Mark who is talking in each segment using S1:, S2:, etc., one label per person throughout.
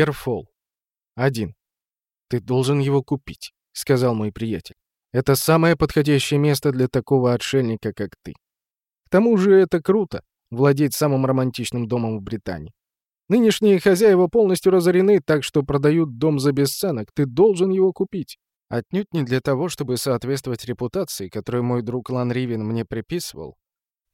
S1: Керфол. Один. «Ты должен его купить», — сказал мой приятель. «Это самое подходящее место для такого отшельника, как ты. К тому же это круто — владеть самым романтичным домом в Британии. Нынешние хозяева полностью разорены, так что продают дом за бесценок. Ты должен его купить. Отнюдь не для того, чтобы соответствовать репутации, которую мой друг Лан Ривен мне приписывал,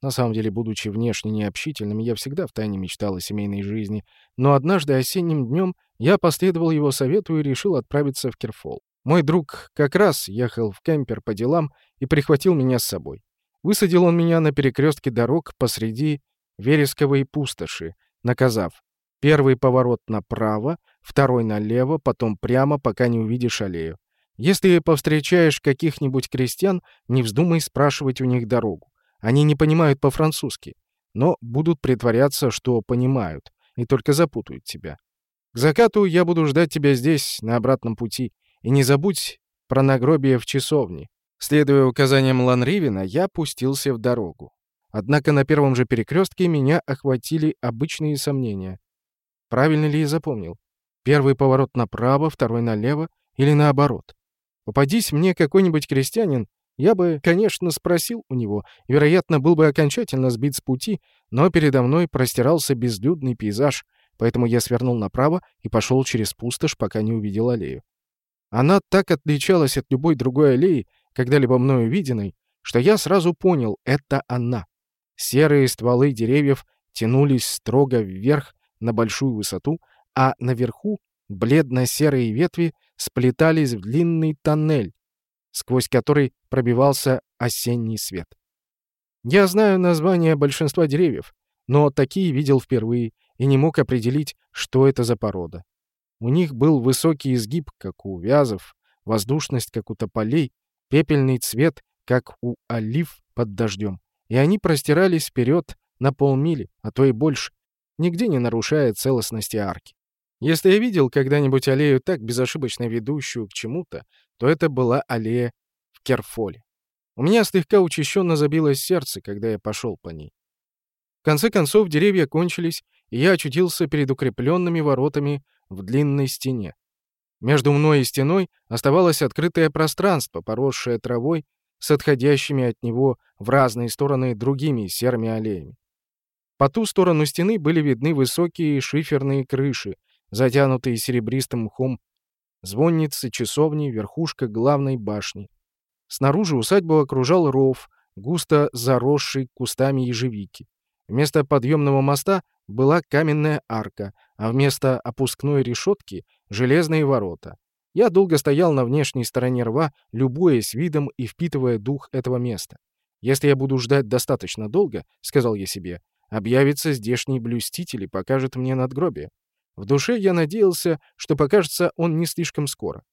S1: на самом деле, будучи внешне необщительным, я всегда втайне мечтал о семейной жизни, но однажды осенним днем я последовал его совету и решил отправиться в Кирфол. Мой друг как раз ехал в кемпер по делам и прихватил меня с собой. Высадил он меня на перекрестке дорог посреди вересковой пустоши, наказав первый поворот направо, второй налево, потом прямо, пока не увидишь аллею. Если повстречаешь каких-нибудь крестьян, не вздумай спрашивать у них дорогу. Они не понимают по-французски, но будут притворяться, что понимают, и только запутают тебя. К закату я буду ждать тебя здесь, на обратном пути, и не забудь про нагробие в часовне. Следуя указаниям Ланривина, я пустился в дорогу. Однако на первом же перекрестке меня охватили обычные сомнения. Правильно ли я запомнил? Первый поворот направо, второй налево или наоборот? Попадись мне какой-нибудь крестьянин, я бы, конечно, спросил у него, вероятно, был бы окончательно сбит с пути, но передо мной простирался безлюдный пейзаж, поэтому я свернул направо и пошел через пустошь, пока не увидел аллею. Она так отличалась от любой другой аллеи, когда-либо мною виденной, что я сразу понял — это она. Серые стволы деревьев тянулись строго вверх на большую высоту, а наверху бледно-серые ветви сплетались в длинный тоннель, сквозь который пробивался осенний свет. Я знаю название большинства деревьев, но такие видел впервые и не мог определить, что это за порода. У них был высокий изгиб, как у вязов, воздушность, как у тополей, пепельный цвет, как у олив под дождем, и они простирались вперед на полмили, а то и больше, нигде не нарушая целостности арки. Если я видел когда-нибудь аллею так безошибочно ведущую к чему-то, то это была аллея в Керфоле. У меня слегка учащенно забилось сердце, когда я пошел по ней. В конце концов деревья кончились, и я очутился перед укрепленными воротами в длинной стене. Между мной и стеной оставалось открытое пространство, поросшее травой, с отходящими от него в разные стороны другими серыми аллеями. По ту сторону стены были видны высокие шиферные крыши, затянутые серебристым мхом звонницы, часовни, верхушка главной башни. Снаружи усадьбу окружал ров, густо заросший кустами ежевики. Вместо подъемного моста была каменная арка, а вместо опускной решетки — железные ворота. Я долго стоял на внешней стороне рва, любуясь видом и впитывая дух этого места. «Если я буду ждать достаточно долго, — сказал я себе, — объявится здешний блюститель и покажет мне надгробие. В душе я надеялся, что покажется он не слишком скоро.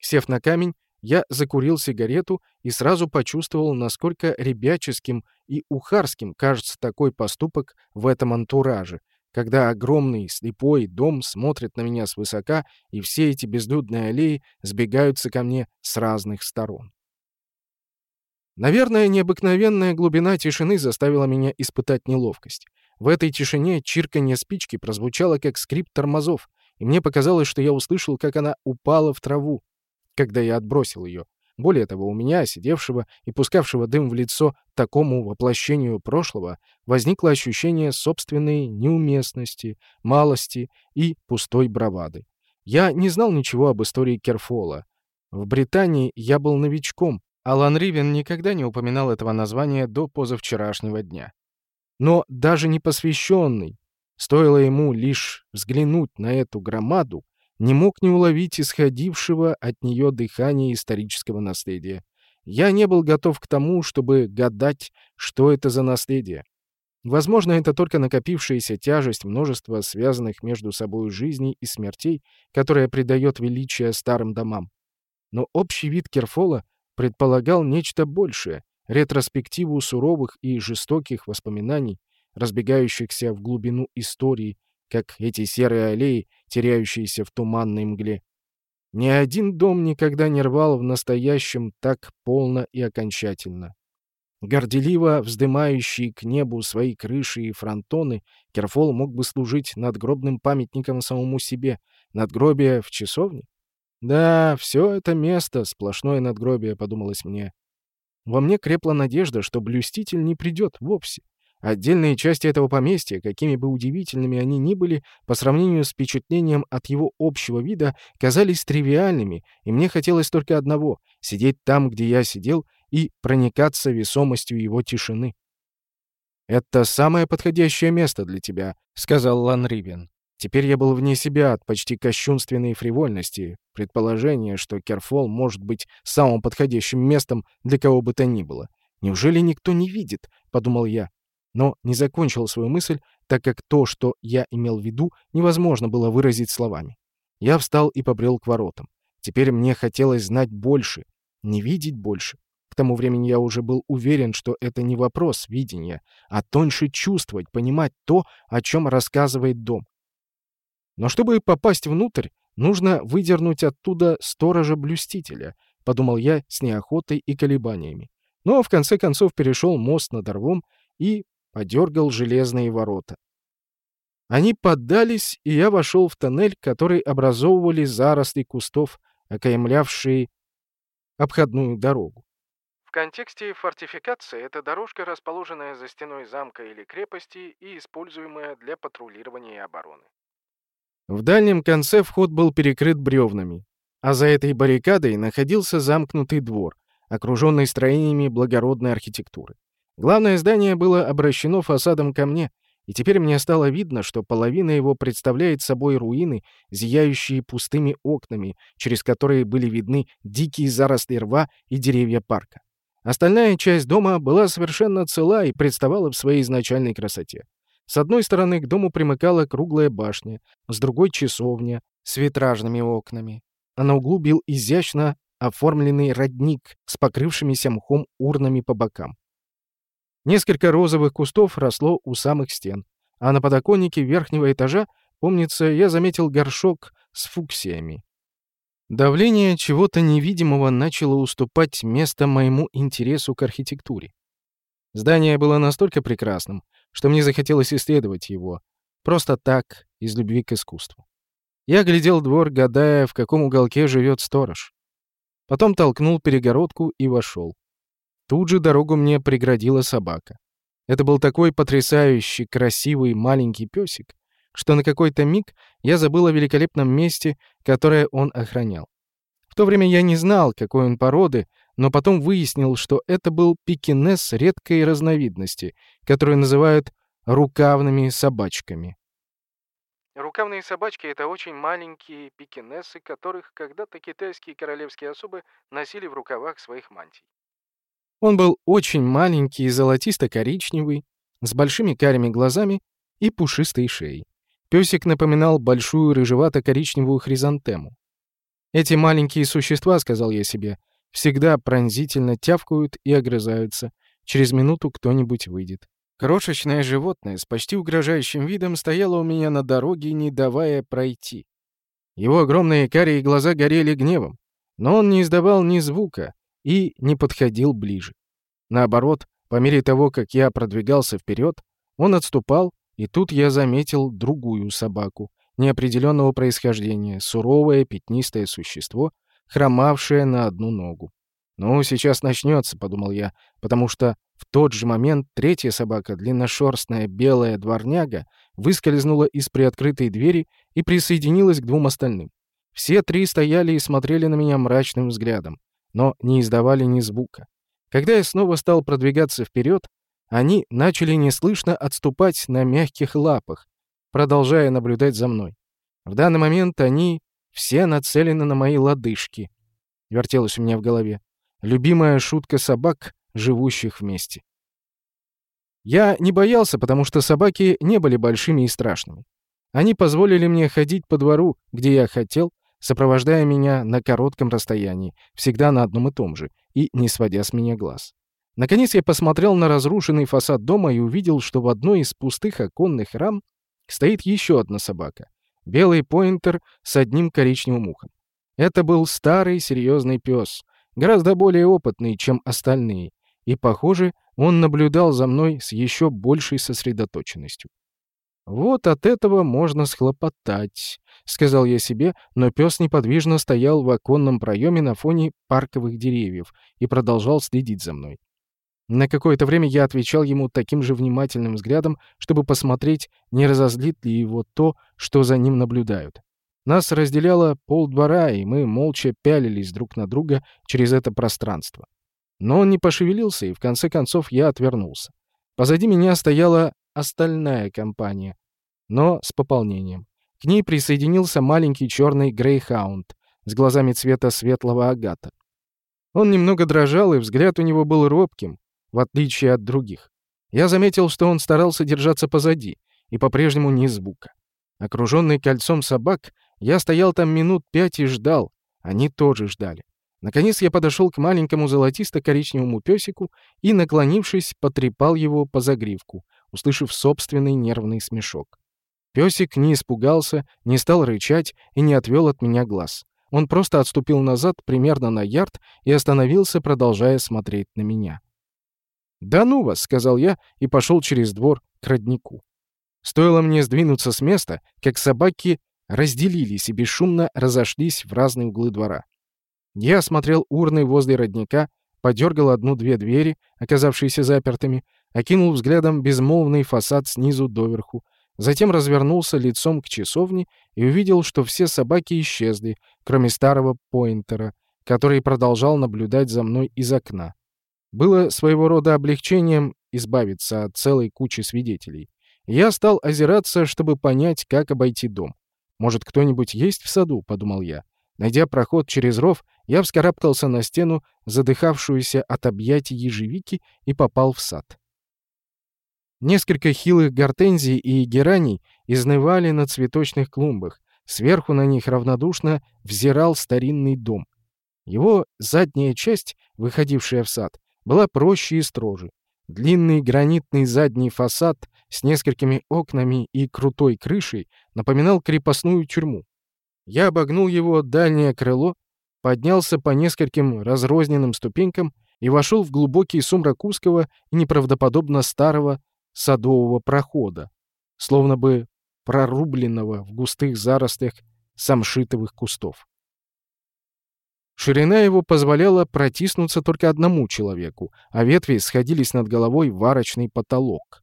S1: Сев на камень, я закурил сигарету и сразу почувствовал, насколько ребяческим и ухарским кажется такой поступок в этом антураже, когда огромный слепой дом смотрит на меня свысока, и все эти безлюдные аллеи сбегаются ко мне с разных сторон. Наверное, необыкновенная глубина тишины заставила меня испытать неловкость. В этой тишине чирканье спички прозвучало как скрип тормозов, и мне показалось, что я услышал, как она упала в траву, когда я отбросил ее. Более того, у меня, сидевшего и пускавшего дым в лицо такому воплощению прошлого, возникло ощущение собственной неуместности, малости и пустой бравады. Я не знал ничего об истории Керфола. В Британии я был новичком, Алан Ривен никогда не упоминал этого названия до позавчерашнего дня. Но даже не посвященный, стоило ему лишь взглянуть на эту громаду, не мог не уловить исходившего от нее дыхания исторического наследия. Я не был готов к тому, чтобы гадать, что это за наследие. Возможно, это только накопившаяся тяжесть множества связанных между собой жизней и смертей, которая придает величие старым домам. Но общий вид Керфола предполагал нечто большее, ретроспективу суровых и жестоких воспоминаний, разбегающихся в глубину истории, как эти серые аллеи, теряющиеся в туманной мгле. Ни один дом никогда не рвал в настоящем так полно и окончательно. Горделиво вздымающий к небу свои крыши и фронтоны, Керфол мог бы служить надгробным памятником самому себе. Надгробие в часовне? Да, все это место — сплошное надгробие, подумалось мне. Во мне крепла надежда, что блюститель не придет вовсе. Отдельные части этого поместья, какими бы удивительными они ни были, по сравнению с впечатлением от его общего вида, казались тривиальными, и мне хотелось только одного — сидеть там, где я сидел, и проникаться весомостью его тишины. «Это самое подходящее место для тебя», — сказал Лан Ривен. Теперь я был вне себя от почти кощунственной фривольности, предположения, что Керфол может быть самым подходящим местом для кого бы то ни было. «Неужели никто не видит?» — подумал я. Но не закончил свою мысль, так как то, что я имел в виду, невозможно было выразить словами. Я встал и побрел к воротам. Теперь мне хотелось знать больше, не видеть больше. К тому времени я уже был уверен, что это не вопрос видения, а тоньше чувствовать, понимать то, о чем рассказывает дом. Но чтобы попасть внутрь, нужно выдернуть оттуда сторожа-блюстителя, подумал я с неохотой и колебаниями. Но в конце концов перешел мост над рвом и подергал железные ворота. Они поддались, и я вошел в тоннель, который образовывали заросли кустов, окаймлявшие обходную дорогу.
S2: В контексте фортификации это дорожка, расположенная за стеной замка или крепости и используемая для патрулирования и обороны.
S1: В дальнем конце вход был перекрыт бревнами, а за этой баррикадой находился замкнутый двор, окруженный строениями благородной архитектуры. Главное здание было обращено фасадом ко мне, и теперь мне стало видно, что половина его представляет собой руины, зияющие пустыми окнами, через которые были видны дикие заросли рва и деревья парка. Остальная часть дома была совершенно цела и представала в своей изначальной красоте. С одной стороны к дому примыкала круглая башня, с другой — часовня с витражными окнами. А на углу бил изящно оформленный родник с покрывшимися мхом урнами по бокам. Несколько розовых кустов росло у самых стен, а на подоконнике верхнего этажа, помнится, я заметил горшок с фуксиями. Давление чего-то невидимого начало уступать место моему интересу к архитектуре. Здание было настолько прекрасным, что мне захотелось исследовать его. Просто так, из любви к искусству. Я глядел двор, гадая, в каком уголке живет сторож. Потом толкнул перегородку и вошел. Тут же дорогу мне преградила собака. Это был такой потрясающий, красивый маленький песик, что на какой-то миг я забыл о великолепном месте, которое он охранял. В то время я не знал, какой он породы, но потом выяснил, что это был пекинес редкой разновидности, которую называют рукавными собачками.
S2: Рукавные собачки — это очень маленькие пекинесы, которых когда-то китайские королевские особы носили в рукавах своих мантий.
S1: Он был очень маленький золотисто-коричневый, с большими карими глазами и пушистой шеей. Песик напоминал большую рыжевато-коричневую хризантему. Эти маленькие существа, сказал я себе, всегда пронзительно тявкают и огрызаются. Через минуту кто-нибудь выйдет. Крошечное животное с почти угрожающим видом стояло у меня на дороге, не давая пройти. Его огромные карие глаза горели гневом, но он не издавал ни звука, и не подходил ближе. Наоборот, по мере того, как я продвигался вперед, он отступал, и тут я заметил другую собаку, неопределенного происхождения, суровое пятнистое существо, хромавшее на одну ногу. «Ну, сейчас начнется», — подумал я, потому что в тот же момент третья собака, длинношерстная белая дворняга, выскользнула из приоткрытой двери и присоединилась к двум остальным. Все три стояли и смотрели на меня мрачным взглядом но не издавали ни звука. Когда я снова стал продвигаться вперед, они начали неслышно отступать на мягких лапах, продолжая наблюдать за мной. В данный момент они все нацелены на мои лодыжки. Вертелось у меня в голове. Любимая шутка собак, живущих вместе. Я не боялся, потому что собаки не были большими и страшными. Они позволили мне ходить по двору, где я хотел, сопровождая меня на коротком расстоянии, всегда на одном и том же, и не сводя с меня глаз. Наконец я посмотрел на разрушенный фасад дома и увидел, что в одной из пустых оконных рам стоит еще одна собака. Белый поинтер с одним коричневым ухом. Это был старый серьезный пес, гораздо более опытный, чем остальные, и, похоже, он наблюдал за мной с еще большей сосредоточенностью. «Вот от этого можно схлопотать», — сказал я себе, но пес неподвижно стоял в оконном проеме на фоне парковых деревьев и продолжал следить за мной. На какое-то время я отвечал ему таким же внимательным взглядом, чтобы посмотреть, не разозлит ли его то, что за ним наблюдают. Нас разделяло полдвора, и мы молча пялились друг на друга через это пространство. Но он не пошевелился, и в конце концов я отвернулся. Позади меня стояла остальная компания, но с пополнением. К ней присоединился маленький черный грейхаунд с глазами цвета светлого агата. Он немного дрожал, и взгляд у него был робким, в отличие от других. Я заметил, что он старался держаться позади, и по-прежнему ни звука. Окруженный кольцом собак, я стоял там минут пять и ждал. Они тоже ждали. Наконец я подошел к маленькому золотисто-коричневому песику и, наклонившись, потрепал его по загривку, услышав собственный нервный смешок. Песик не испугался, не стал рычать и не отвел от меня глаз. Он просто отступил назад примерно на ярд и остановился, продолжая смотреть на меня. «Да ну вас!» — сказал я и пошел через двор к роднику. Стоило мне сдвинуться с места, как собаки разделились и бесшумно разошлись в разные углы двора. Я осмотрел урны возле родника, подергал одну-две двери, оказавшиеся запертыми, окинул взглядом безмолвный фасад снизу доверху, затем развернулся лицом к часовне и увидел, что все собаки исчезли, кроме старого поинтера, который продолжал наблюдать за мной из окна. Было своего рода облегчением избавиться от целой кучи свидетелей. Я стал озираться, чтобы понять, как обойти дом. «Может, кто-нибудь есть в саду?» — подумал я. Найдя проход через ров, я вскарабкался на стену, задыхавшуюся от объятий ежевики, и попал в сад. Несколько хилых гортензий и гераний изнывали на цветочных клумбах. Сверху на них равнодушно взирал старинный дом. Его задняя часть, выходившая в сад, была проще и строже. Длинный гранитный задний фасад с несколькими окнами и крутой крышей напоминал крепостную тюрьму. Я обогнул его дальнее крыло, поднялся по нескольким разрозненным ступенькам и вошел в глубокий сумрак узкого и неправдоподобно старого садового прохода, словно бы прорубленного в густых зарослях самшитовых кустов. Ширина его позволяла протиснуться только одному человеку, а ветви сходились над головой в арочный потолок.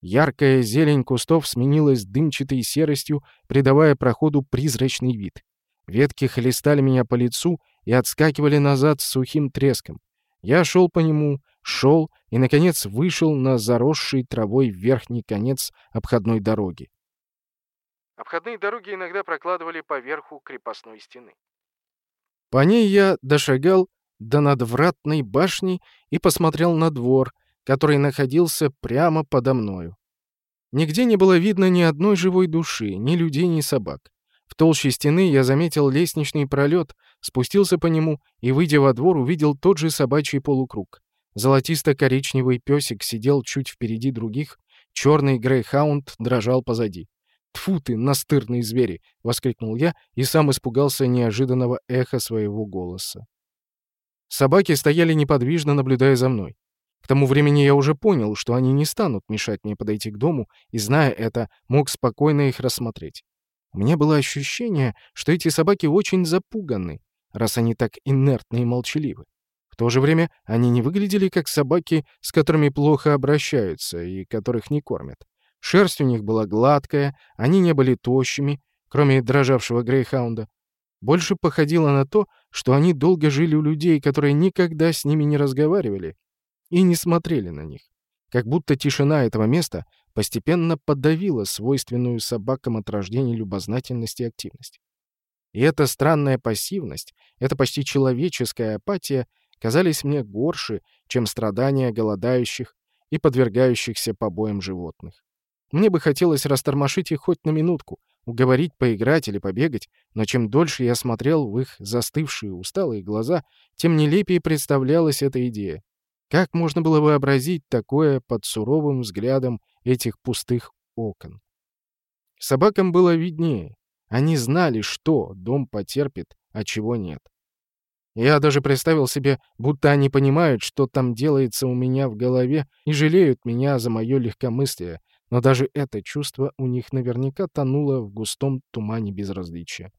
S1: Яркая зелень кустов сменилась дымчатой серостью, придавая проходу призрачный вид. Ветки хлестали меня по лицу и отскакивали назад с сухим треском. Я шел по нему, шел и, наконец, вышел на заросший травой верхний конец обходной дороги.
S2: Обходные дороги иногда прокладывали по верху крепостной стены.
S1: По ней я дошагал до надвратной башни и посмотрел на двор, который находился прямо подо мною. Нигде не было видно ни одной живой души, ни людей, ни собак. В толще стены я заметил лестничный пролет, спустился по нему и, выйдя во двор, увидел тот же собачий полукруг. Золотисто-коричневый песик сидел чуть впереди других, черный грейхаунд дрожал позади. «Тьфу ты, настырные звери!» — воскликнул я и сам испугался неожиданного эха своего голоса. Собаки стояли неподвижно, наблюдая за мной. К тому времени я уже понял, что они не станут мешать мне подойти к дому, и, зная это, мог спокойно их рассмотреть. У меня было ощущение, что эти собаки очень запуганы, раз они так инертны и молчаливы. В то же время они не выглядели как собаки, с которыми плохо обращаются и которых не кормят. Шерсть у них была гладкая, они не были тощими, кроме дрожавшего грейхаунда. Больше походило на то, что они долго жили у людей, которые никогда с ними не разговаривали и не смотрели на них. Как будто тишина этого места постепенно подавила свойственную собакам от рождения любознательность и активность. И эта странная пассивность, эта почти человеческая апатия казались мне горше, чем страдания голодающих и подвергающихся побоям животных. Мне бы хотелось растормошить их хоть на минутку, уговорить поиграть или побегать, но чем дольше я смотрел в их застывшие усталые глаза, тем нелепее представлялась эта идея. Как можно было вообразить такое под суровым взглядом этих пустых окон? Собакам было виднее. Они знали, что дом потерпит, а чего нет. Я даже представил себе, будто они понимают, что там делается у меня в голове, и жалеют меня за мое легкомыслие, но даже это чувство у них наверняка тонуло в густом тумане безразличия.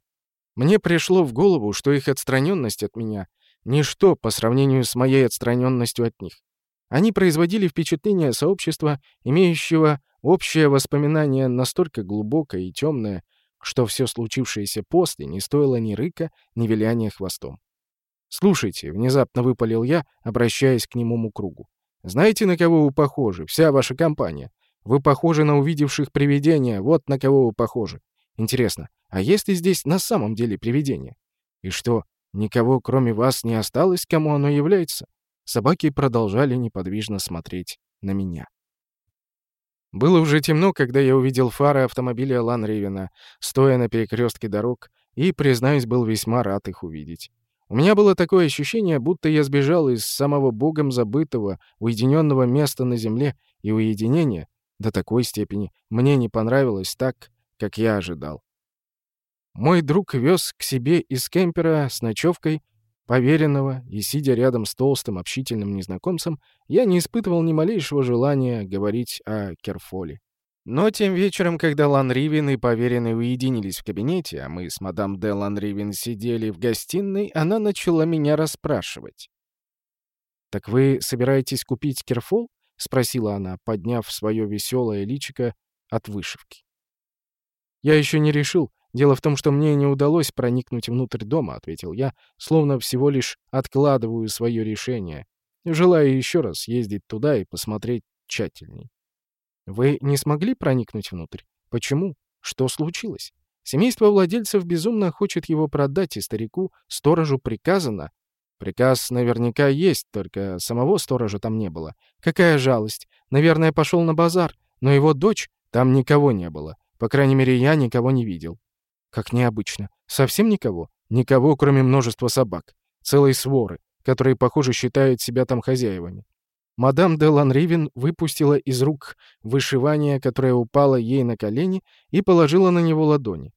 S1: Мне пришло в голову, что их отстраненность от меня — ничто по сравнению с моей отстраненностью от них. Они производили впечатление сообщества, имеющего общее воспоминание настолько глубокое и темное, что все случившееся после не стоило ни рыка, ни виляния хвостом. «Слушайте», — внезапно выпалил я, обращаясь к немому кругу. «Знаете, на кого вы похожи? Вся ваша компания. Вы похожи на увидевших привидения, вот на кого вы похожи. Интересно, а есть ли здесь на самом деле привидение? И что, никого кроме вас не осталось, кому оно является?» Собаки продолжали неподвижно смотреть на меня. Было уже темно, когда я увидел фары автомобиля Лан Ривена, стоя на перекрестке дорог, и, признаюсь, был весьма рад их увидеть. У меня было такое ощущение, будто я сбежал из самого богом забытого, уединенного места на земле, и уединение, до такой степени, мне не понравилось так, как я ожидал. Мой друг вез к себе из кемпера с ночевкой поверенного, и, сидя рядом с толстым общительным незнакомцем, я не испытывал ни малейшего желания говорить о Керфоле. Но тем вечером, когда Лан Ривен и поверенный уединились в кабинете, а мы с мадам де Лан Ривен сидели в гостиной, она начала меня расспрашивать. «Так вы собираетесь купить Керфол?» — спросила она, подняв свое веселое личико от вышивки. «Я еще не решил. Дело в том, что мне не удалось проникнуть внутрь дома», — ответил я, словно всего лишь откладываю свое решение. Желаю еще раз ездить туда и посмотреть тщательней. Вы не смогли проникнуть внутрь? Почему? Что случилось? Семейство владельцев безумно хочет его продать, и старику, сторожу приказано. Приказ наверняка есть, только самого сторожа там не было. Какая жалость. Наверное, пошел на базар, но его дочь там никого не было. По крайней мере, я никого не видел. Как необычно. Совсем никого? Никого, кроме множества собак. Целой своры, которые, похоже, считают себя там хозяевами. Мадам де Ланривен выпустила из рук вышивание, которое упало ей на колени, и положила на него ладони.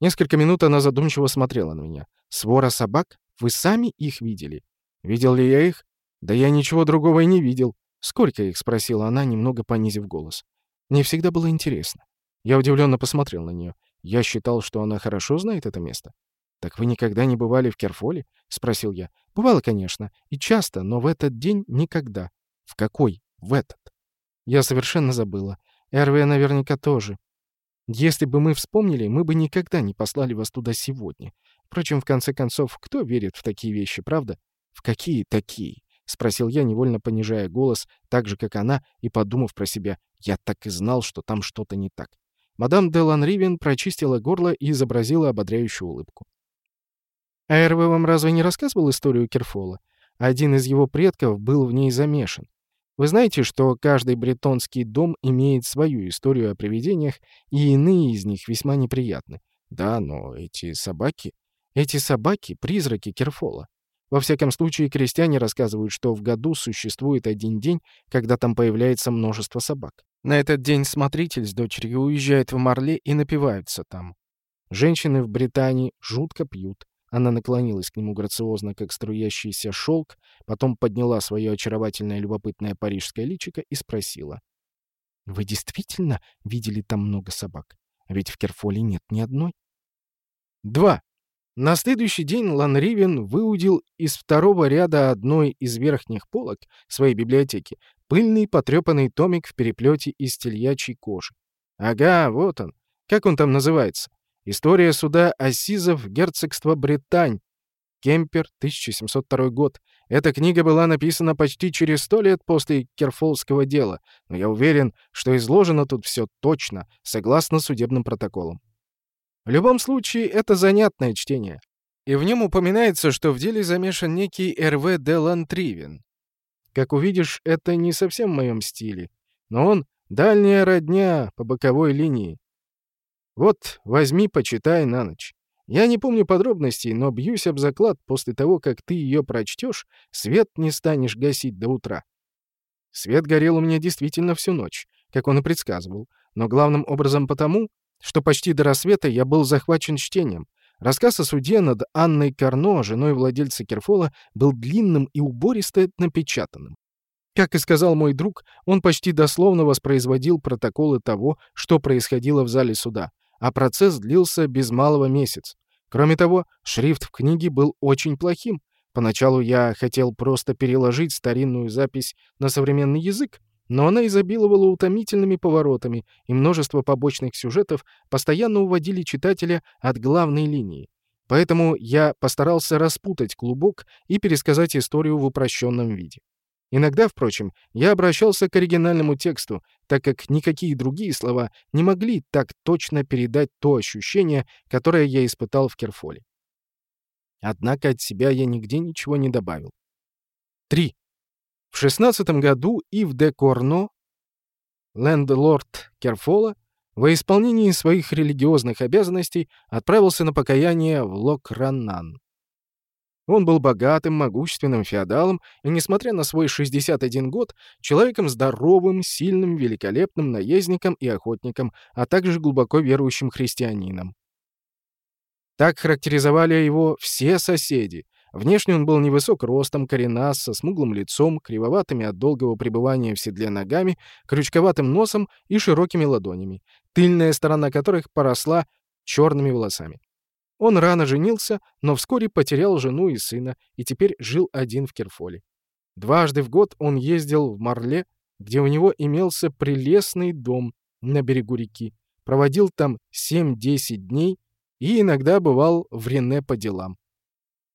S1: Несколько минут она задумчиво смотрела на меня. «Свора собак? Вы сами их видели?» «Видел ли я их?» «Да я ничего другого и не видел». «Сколько их?» — спросила она, немного понизив голос. Мне всегда было интересно. Я удивленно посмотрел на нее. Я считал, что она хорошо знает это место. «Так вы никогда не бывали в Керфоле?» — спросил я. «Бывало, конечно, и часто, но в этот день никогда». «В какой? В этот?» Я совершенно забыла. Эрвия наверняка тоже. Если бы мы вспомнили, мы бы никогда не послали вас туда сегодня. Впрочем, в конце концов, кто верит в такие вещи, правда? В какие такие? — спросил я, невольно понижая голос, так же, как она, и подумав про себя, я так и знал, что там что-то не так. Мадам де Ланривен прочистила горло и изобразила ободряющую улыбку. А Эрве вам разве не рассказывал историю Керфола? Один из его предков был в ней замешан. Вы знаете, что каждый бретонский дом имеет свою историю о привидениях, и иные из них весьма неприятны. Да, но эти собаки... Эти собаки — призраки Керфола. Во всяком случае, крестьяне рассказывают, что в году существует один день, когда там появляется множество собак. На этот день смотритель с дочерью уезжает в Марле и напиваются там. Женщины в Британии жутко пьют. Она наклонилась к нему грациозно, как струящийся шелк, потом подняла свое очаровательное любопытное парижское личико и спросила. «Вы действительно видели там много собак? Ведь в Керфоле нет ни одной?» «Два!» На следующий день Лан Ривен выудил из второго ряда одной из верхних полок своей библиотеки пыльный потрепанный томик в переплете из тельячьей кожи. Ага, вот он. Как он там называется? История суда Ассизов герцогства Британь. Кемпер, 1702 год. Эта книга была написана почти через сто лет после Керфолского дела, но я уверен, что изложено тут все точно, согласно судебным протоколам. В любом случае, это занятное чтение. И в нем упоминается, что в деле замешан некий Р.В. де Лантривен. Как увидишь, это не совсем в моем стиле, но он — дальняя родня по боковой линии. Вот, возьми, почитай на ночь. Я не помню подробностей, но бьюсь об заклад, после того, как ты ее прочтешь, свет не станешь гасить до утра. Свет горел у меня действительно всю ночь, как он и предсказывал, но главным образом потому, что почти до рассвета я был захвачен чтением, Рассказ о суде над Анной Карно, женой владельца Керфола, был длинным и убористо напечатанным. Как и сказал мой друг, он почти дословно воспроизводил протоколы того, что происходило в зале суда, а процесс длился без малого месяц. Кроме того, шрифт в книге был очень плохим. Поначалу я хотел просто переложить старинную запись на современный язык, но она изобиловала утомительными поворотами, и множество побочных сюжетов постоянно уводили читателя от главной линии. Поэтому я постарался распутать клубок и пересказать историю в упрощенном виде. Иногда, впрочем, я обращался к оригинальному тексту, так как никакие другие слова не могли так точно передать то ощущение, которое я испытал в Керфоле. Однако от себя я нигде ничего не добавил. 3. В 16 году Ив де Корно, лендлорд Керфола, во исполнении своих религиозных обязанностей отправился на покаяние в Локраннан. Он был богатым, могущественным феодалом и, несмотря на свой 61 год, человеком здоровым, сильным, великолепным наездником и охотником, а также глубоко верующим христианином. Так характеризовали его все соседи. Внешне он был невысок ростом, коренас, со смуглым лицом, кривоватыми от долгого пребывания в седле ногами, крючковатым носом и широкими ладонями, тыльная сторона которых поросла черными волосами. Он рано женился, но вскоре потерял жену и сына и теперь жил один в Керфоле. Дважды в год он ездил в Марле, где у него имелся прелестный дом на берегу реки, проводил там 7-10 дней и иногда бывал в Рене по делам.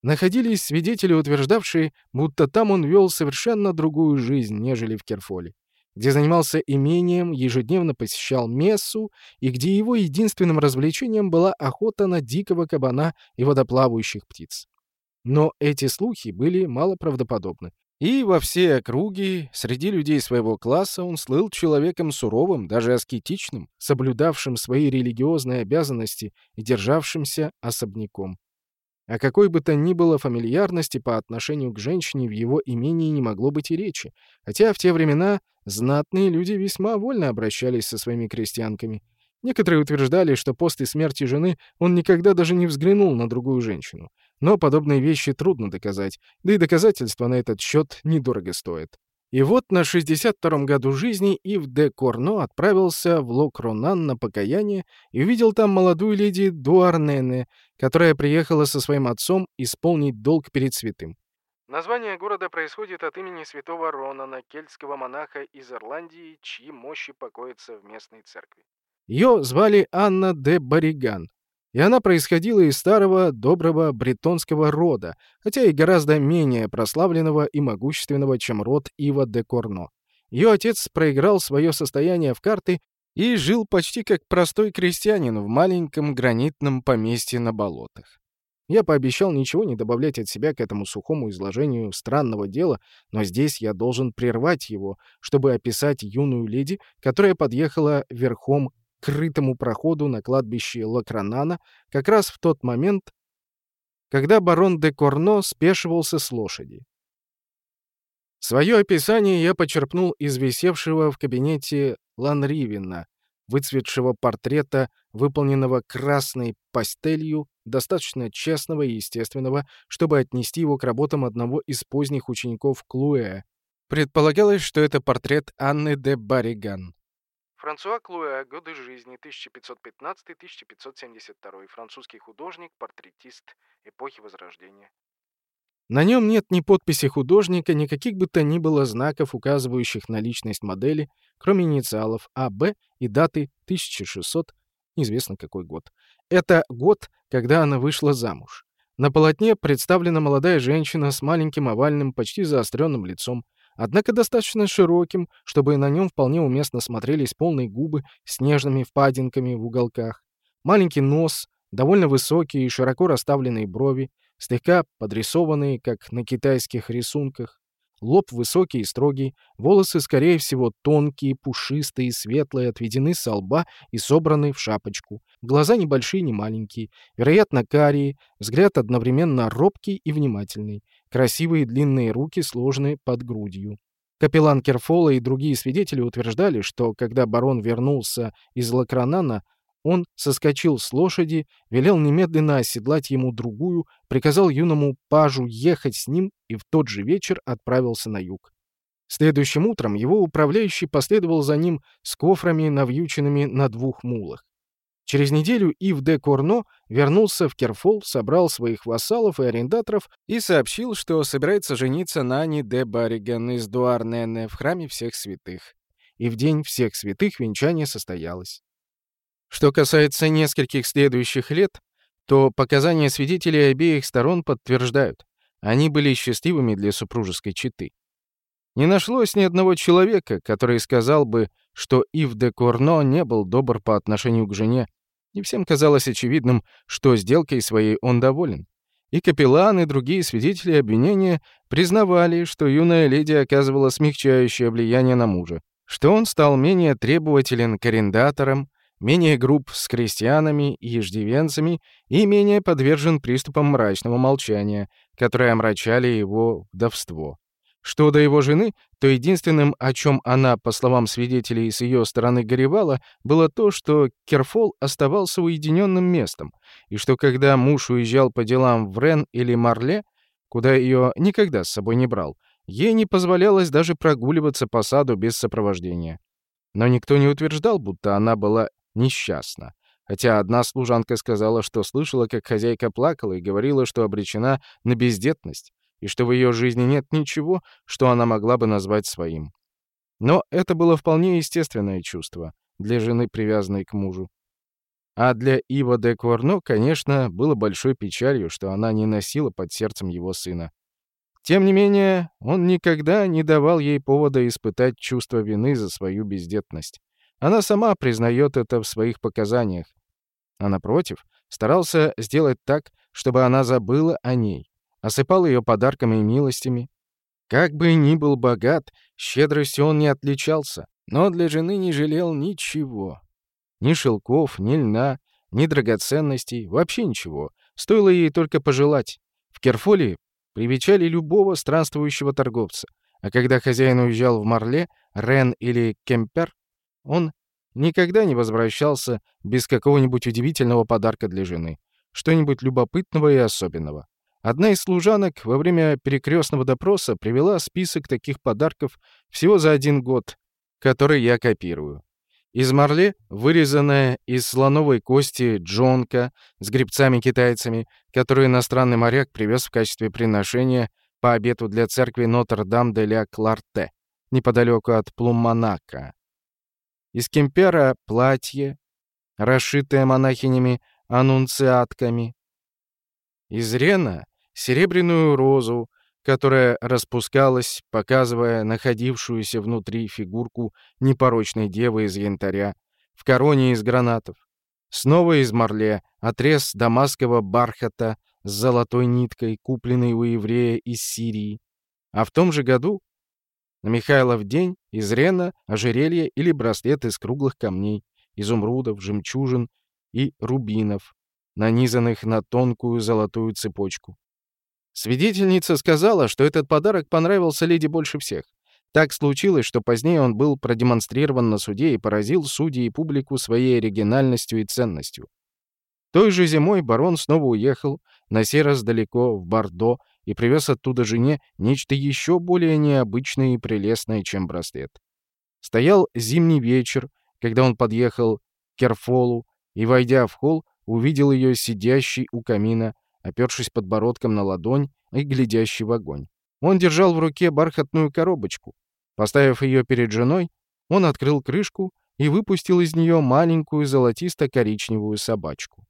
S1: Находились свидетели, утверждавшие, будто там он вел совершенно другую жизнь, нежели в Керфоле где занимался имением, ежедневно посещал мессу и где его единственным развлечением была охота на дикого кабана и водоплавающих птиц. Но эти слухи были малоправдоподобны. И во все округи, среди людей своего класса, он слыл человеком суровым, даже аскетичным, соблюдавшим свои религиозные обязанности и державшимся особняком. О какой бы то ни было фамильярности по отношению к женщине в его имении не могло быть и речи, хотя в те времена знатные люди весьма вольно обращались со своими крестьянками. Некоторые утверждали, что после смерти жены он никогда даже не взглянул на другую женщину. Но подобные вещи трудно доказать, да и доказательства на этот счет недорого стоят. И вот на 62-м году жизни Ив де Корно отправился в Локронан на покаяние и увидел там молодую леди Дуарнене, которая приехала со своим отцом исполнить долг перед святым.
S2: Название города происходит от имени святого Ронана, кельтского монаха из Ирландии, чьи мощи покоятся в местной церкви.
S1: Ее звали Анна де Бариган, и она происходила из старого, доброго бретонского рода, хотя и гораздо менее прославленного и могущественного, чем род Ива де Корно. Ее отец проиграл свое состояние в карты и жил почти как простой крестьянин в маленьком гранитном поместье на болотах. Я пообещал ничего не добавлять от себя к этому сухому изложению странного дела, но здесь я должен прервать его, чтобы описать юную леди, которая подъехала верхом крытому проходу на кладбище Лакранана как раз в тот момент, когда барон де Корно спешивался с лошади. Свое описание я почерпнул из висевшего в кабинете Ланривина, выцветшего портрета, выполненного красной пастелью, достаточно честного и естественного, чтобы отнести его к работам одного из поздних учеников Клуэ. Предполагалось, что это портрет Анны де Бариган.
S2: Франсуа Клуэ. Годы жизни 1515-1572. Французский художник, портретист эпохи Возрождения.
S1: На нем нет ни подписи художника, ни каких бы то ни было знаков, указывающих на личность модели, кроме инициалов АБ и даты 1600, неизвестно какой год. Это год, когда она вышла замуж. На полотне представлена молодая женщина с маленьким овальным, почти заостренным лицом, однако достаточно широким, чтобы на нем вполне уместно смотрелись полные губы с нежными впадинками в уголках, маленький нос, довольно высокие и широко расставленные брови, слегка подрисованные, как на китайских рисунках, лоб высокий и строгий, волосы, скорее всего, тонкие, пушистые, светлые, отведены со лба и собраны в шапочку, глаза небольшие, не маленькие, вероятно, карие, взгляд одновременно робкий и внимательный, Красивые длинные руки сложены под грудью. Капеллан Керфола и другие свидетели утверждали, что когда барон вернулся из Лакранана, Он соскочил с лошади, велел немедленно оседлать ему другую, приказал юному пажу ехать с ним и в тот же вечер отправился на юг. Следующим утром его управляющий последовал за ним с кофрами, навьюченными на двух мулах. Через неделю Ив де Корно вернулся в Керфол, собрал своих вассалов и арендаторов и сообщил, что собирается жениться на Ани де Барриген из Дуарнене в храме всех святых. И в день всех святых венчание состоялось. Что касается нескольких следующих лет, то показания свидетелей обеих сторон подтверждают, они были счастливыми для супружеской четы. Не нашлось ни одного человека, который сказал бы, что Ив де Корно не был добр по отношению к жене, и всем казалось очевидным, что сделкой своей он доволен. И капеллан, и другие свидетели обвинения признавали, что юная леди оказывала смягчающее влияние на мужа, что он стал менее требователен к арендаторам, менее груб с крестьянами и иждивенцами и менее подвержен приступам мрачного молчания, которые омрачали его вдовство. Что до его жены, то единственным, о чем она, по словам свидетелей, с ее стороны горевала, было то, что Керфол оставался уединенным местом, и что когда муж уезжал по делам в Рен или Марле, куда ее никогда с собой не брал, ей не позволялось даже прогуливаться по саду без сопровождения. Но никто не утверждал, будто она была несчастна. Хотя одна служанка сказала, что слышала, как хозяйка плакала и говорила, что обречена на бездетность и что в ее жизни нет ничего, что она могла бы назвать своим. Но это было вполне естественное чувство для жены, привязанной к мужу. А для Ива де Кварно, конечно, было большой печалью, что она не носила под сердцем его сына. Тем не менее, он никогда не давал ей повода испытать чувство вины за свою бездетность. Она сама признает это в своих показаниях. А напротив, старался сделать так, чтобы она забыла о ней осыпал ее подарками и милостями. Как бы ни был богат, щедростью он не отличался, но для жены не жалел ничего. Ни шелков, ни льна, ни драгоценностей, вообще ничего. Стоило ей только пожелать. В Керфоле привечали любого странствующего торговца. А когда хозяин уезжал в Марле, Рен или Кемпер, он никогда не возвращался без какого-нибудь удивительного подарка для жены. Что-нибудь любопытного и особенного. Одна из служанок во время перекрестного допроса привела список таких подарков всего за один год, который я копирую. Из марле вырезанная из слоновой кости джонка с грибцами-китайцами, которую иностранный моряк привез в качестве приношения по обету для церкви Нотр-Дам-де-ля-Кларте, неподалеку от Плуманака. Из кемпера платье, расшитое монахинями-анунциатками, из Рена — серебряную розу, которая распускалась, показывая находившуюся внутри фигурку непорочной девы из янтаря, в короне из гранатов. Снова из Марле отрез дамасского бархата с золотой ниткой, купленный у еврея из Сирии. А в том же году на Михайлов день из Рена ожерелье или браслет из круглых камней, изумрудов, жемчужин и рубинов, нанизанных на тонкую золотую цепочку. Свидетельница сказала, что этот подарок понравился леди больше всех. Так случилось, что позднее он был продемонстрирован на суде и поразил судьи и публику своей оригинальностью и ценностью. Той же зимой барон снова уехал, на сей раз далеко, в Бордо, и привез оттуда жене нечто еще более необычное и прелестное, чем браслет. Стоял зимний вечер, когда он подъехал к Керфолу, и, войдя в холл, увидел ее сидящей у камина, опершись подбородком на ладонь и глядящий в огонь. Он держал в руке бархатную коробочку. Поставив ее перед женой, он открыл крышку и выпустил из нее маленькую золотисто-коричневую собачку.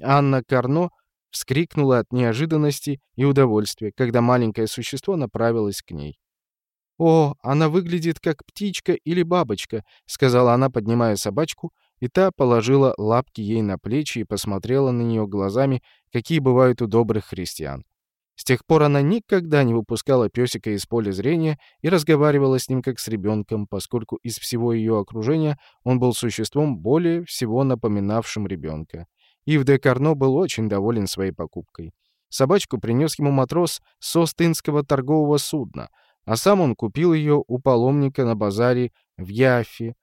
S1: Анна Карно вскрикнула от неожиданности и удовольствия, когда маленькое существо направилось к ней. «О, она выглядит как птичка или бабочка», — сказала она, поднимая собачку и та положила лапки ей на плечи и посмотрела на нее глазами, какие бывают у добрых христиан. С тех пор она никогда не выпускала песика из поля зрения и разговаривала с ним как с ребенком, поскольку из всего ее окружения он был существом более всего напоминавшим ребенка. Ив де Карно был очень доволен своей покупкой. Собачку принес ему матрос с Остинского торгового судна, а сам он купил ее у паломника на базаре в Яффе,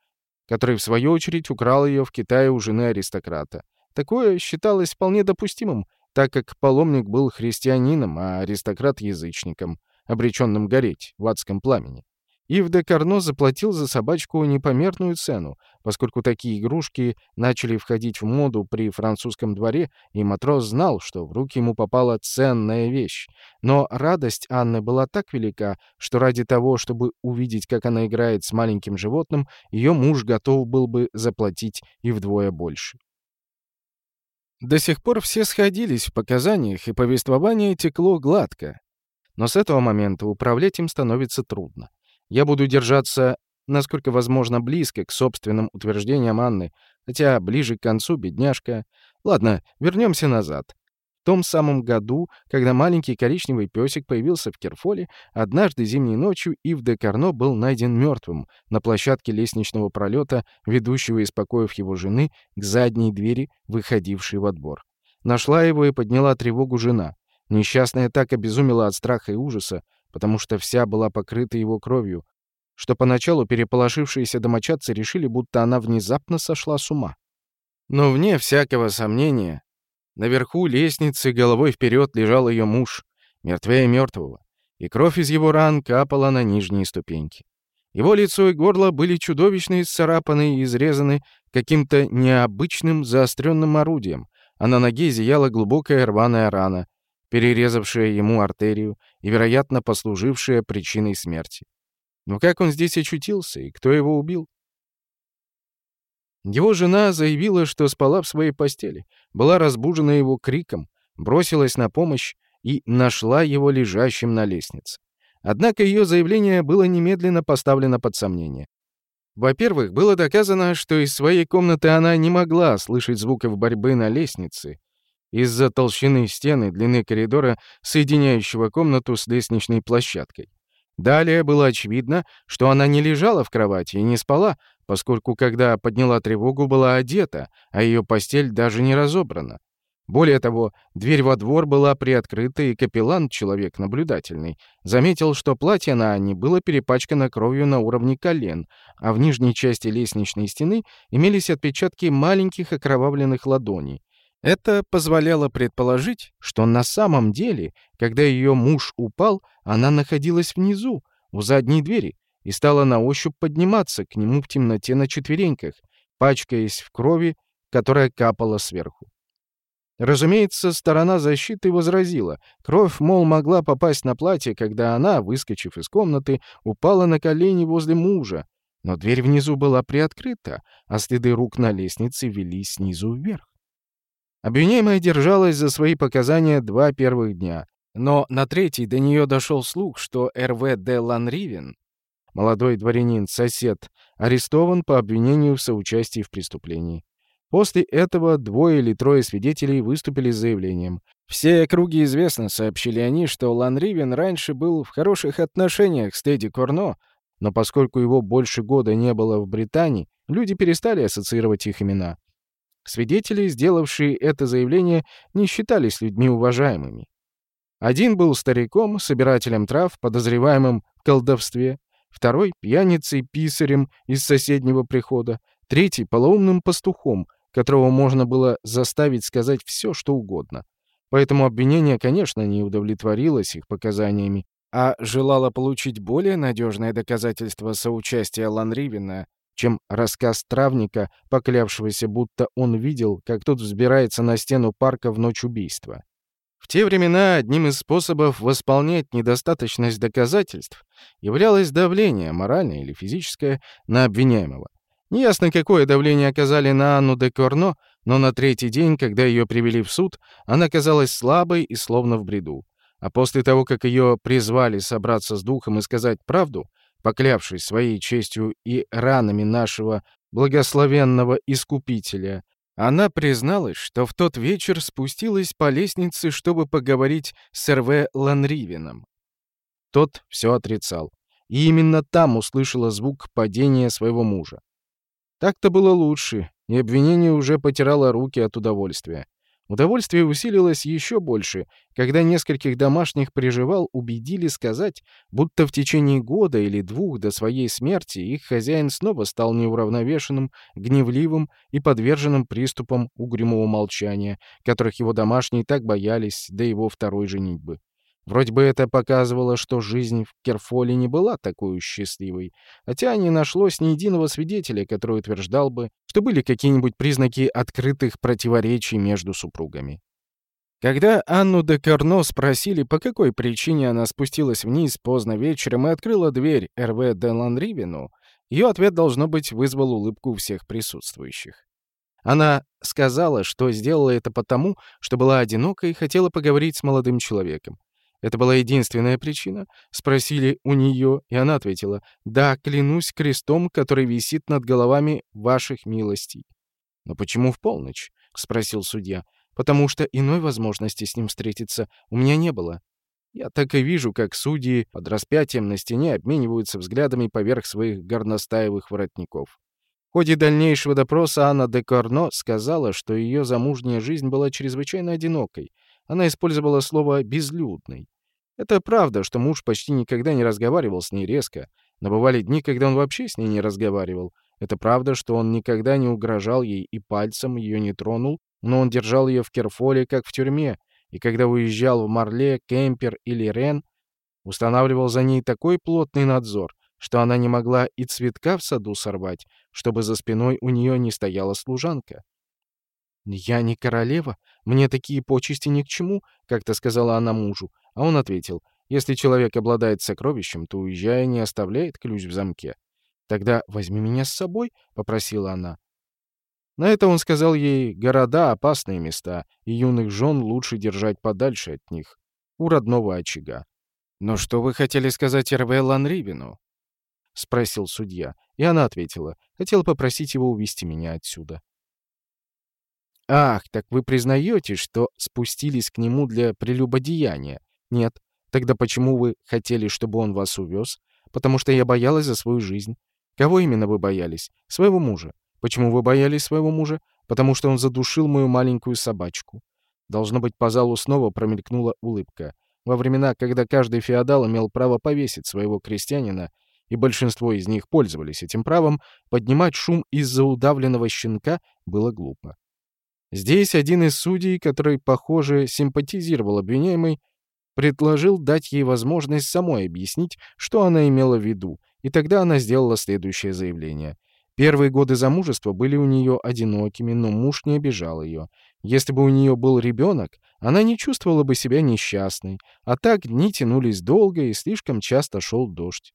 S1: который, в свою очередь, украл ее в Китае у жены аристократа. Такое считалось вполне допустимым, так как паломник был христианином, а аристократ — язычником, обреченным гореть в адском пламени. Ив де Карно заплатил за собачку непомерную цену, поскольку такие игрушки начали входить в моду при французском дворе, и матрос знал, что в руки ему попала ценная вещь. Но радость Анны была так велика, что ради того, чтобы увидеть, как она играет с маленьким животным, ее муж готов был бы заплатить и вдвое больше. До сих пор все сходились в показаниях, и повествование текло гладко. Но с этого момента управлять им становится трудно. Я буду держаться, насколько возможно, близко к собственным утверждениям Анны, хотя ближе к концу бедняжка... Ладно, вернемся назад. В том самом году, когда маленький коричневый песик появился в Керфоле, однажды зимней ночью Ив де Карно был найден мертвым на площадке лестничного пролета, ведущего из покоев его жены к задней двери, выходившей во двор. Нашла его и подняла тревогу жена. Несчастная так обезумела от страха и ужаса, потому что вся была покрыта его кровью, что поначалу переполошившиеся домочадцы решили, будто она внезапно сошла с ума. Но вне всякого сомнения, наверху лестницы головой вперед лежал ее муж, мертвее мертвого, и кровь из его ран капала на нижние ступеньки. Его лицо и горло были чудовищно исцарапаны и изрезаны каким-то необычным заостренным орудием, а на ноге зияла глубокая рваная рана, перерезавшая ему артерию и, вероятно, послужившая причиной смерти. Но как он здесь очутился и кто его убил? Его жена заявила, что спала в своей постели, была разбужена его криком, бросилась на помощь и нашла его лежащим на лестнице. Однако ее заявление было немедленно поставлено под сомнение. Во-первых, было доказано, что из своей комнаты она не могла слышать звуков борьбы на лестнице, из-за толщины стены длины коридора, соединяющего комнату с лестничной площадкой. Далее было очевидно, что она не лежала в кровати и не спала, поскольку, когда подняла тревогу, была одета, а ее постель даже не разобрана. Более того, дверь во двор была приоткрыта, и капеллан, человек наблюдательный, заметил, что платье на Анне было перепачкано кровью на уровне колен, а в нижней части лестничной стены имелись отпечатки маленьких окровавленных ладоней. Это позволяло предположить, что на самом деле, когда ее муж упал, она находилась внизу, у задней двери, и стала на ощупь подниматься к нему в темноте на четвереньках, пачкаясь в крови, которая капала сверху. Разумеется, сторона защиты возразила. Кровь, мол, могла попасть на платье, когда она, выскочив из комнаты, упала на колени возле мужа. Но дверь внизу была приоткрыта, а следы рук на лестнице вели снизу вверх. Обвиняемая держалась за свои показания два первых дня, но на третий до нее дошел слух, что Р.В. де Ланривен, молодой дворянин-сосед, арестован по обвинению в соучастии в преступлении. После этого двое или трое свидетелей выступили с заявлением. Все округи известно, сообщили они, что Ланривен раньше был в хороших отношениях с Тедди Корно, но поскольку его больше года не было в Британии, люди перестали ассоциировать их имена. Свидетели, сделавшие это заявление, не считались людьми уважаемыми. Один был стариком, собирателем трав, подозреваемым в колдовстве, второй — пьяницей-писарем из соседнего прихода, третий — полоумным пастухом, которого можно было заставить сказать все, что угодно. Поэтому обвинение, конечно, не удовлетворилось их показаниями, а желало получить более надежное доказательство соучастия Ланривина чем рассказ травника, поклявшегося, будто он видел, как тот взбирается на стену парка в ночь убийства. В те времена одним из способов восполнять недостаточность доказательств являлось давление, моральное или физическое, на обвиняемого. Неясно, какое давление оказали на Анну де Корно, но на третий день, когда ее привели в суд, она казалась слабой и словно в бреду. А после того, как ее призвали собраться с духом и сказать правду, поклявшись своей честью и ранами нашего благословенного Искупителя, она призналась, что в тот вечер спустилась по лестнице, чтобы поговорить с Р.В. Ланривином. Тот все отрицал. И именно там услышала звук падения своего мужа. Так-то было лучше, и обвинение уже потирало руки от удовольствия. Удовольствие усилилось еще больше, когда нескольких домашних приживал убедили сказать, будто в течение года или двух до своей смерти их хозяин снова стал неуравновешенным, гневливым и подверженным приступам угрюмого молчания, которых его домашние так боялись до его второй женитьбы. Вроде бы это показывало, что жизнь в Керфоле не была такой счастливой, хотя не нашлось ни единого свидетеля, который утверждал бы, что были какие-нибудь признаки открытых противоречий между супругами. Когда Анну де Карно спросили, по какой причине она спустилась вниз поздно вечером и открыла дверь РВ де Ланривину, ее ответ, должно быть, вызвал улыбку всех присутствующих. Она сказала, что сделала это потому, что была одинока и хотела поговорить с молодым человеком. Это была единственная причина? Спросили у нее, и она ответила, «Да, клянусь крестом, который висит над головами ваших милостей». «Но почему в полночь?» — спросил судья. «Потому что иной возможности с ним встретиться у меня не было. Я так и вижу, как судьи под распятием на стене обмениваются взглядами поверх своих горностаевых воротников». В ходе дальнейшего допроса Анна де Корно сказала, что ее замужняя жизнь была чрезвычайно одинокой. Она использовала слово «безлюдной». Это правда, что муж почти никогда не разговаривал с ней резко, но бывали дни, когда он вообще с ней не разговаривал. Это правда, что он никогда не угрожал ей и пальцем ее не тронул, но он держал ее в Керфоле, как в тюрьме, и когда уезжал в Марле, Кемпер или Рен, устанавливал за ней такой плотный надзор, что она не могла и цветка в саду сорвать, чтобы за спиной у нее не стояла служанка. «Я не королева, мне такие почести ни к чему», — как-то сказала она мужу, а он ответил, «Если человек обладает сокровищем, то, уезжая, не оставляет ключ в замке». «Тогда возьми меня с собой», — попросила она. На это он сказал ей, города — опасные места, и юных жен лучше держать подальше от них, у родного очага. «Но что вы хотели сказать Эрве Ланривину?» — спросил судья, и она ответила, «Хотел попросить его увести меня отсюда». «Ах, так вы признаете, что спустились к нему для прелюбодеяния?» «Нет». «Тогда почему вы хотели, чтобы он вас увез?» «Потому что я боялась за свою жизнь». «Кого именно вы боялись?» «Своего мужа». «Почему вы боялись своего мужа?» «Потому что он задушил мою маленькую собачку». Должно быть, по залу снова промелькнула улыбка. Во времена, когда каждый феодал имел право повесить своего крестьянина, и большинство из них пользовались этим правом, поднимать шум из-за удавленного щенка было глупо. Здесь один из судей, который, похоже, симпатизировал обвиняемой, предложил дать ей возможность самой объяснить, что она имела в виду, и тогда она сделала следующее заявление. Первые годы замужества были у нее одинокими, но муж не обижал ее. Если бы у нее был ребенок, она не чувствовала бы себя несчастной, а так дни тянулись долго и слишком часто шел дождь.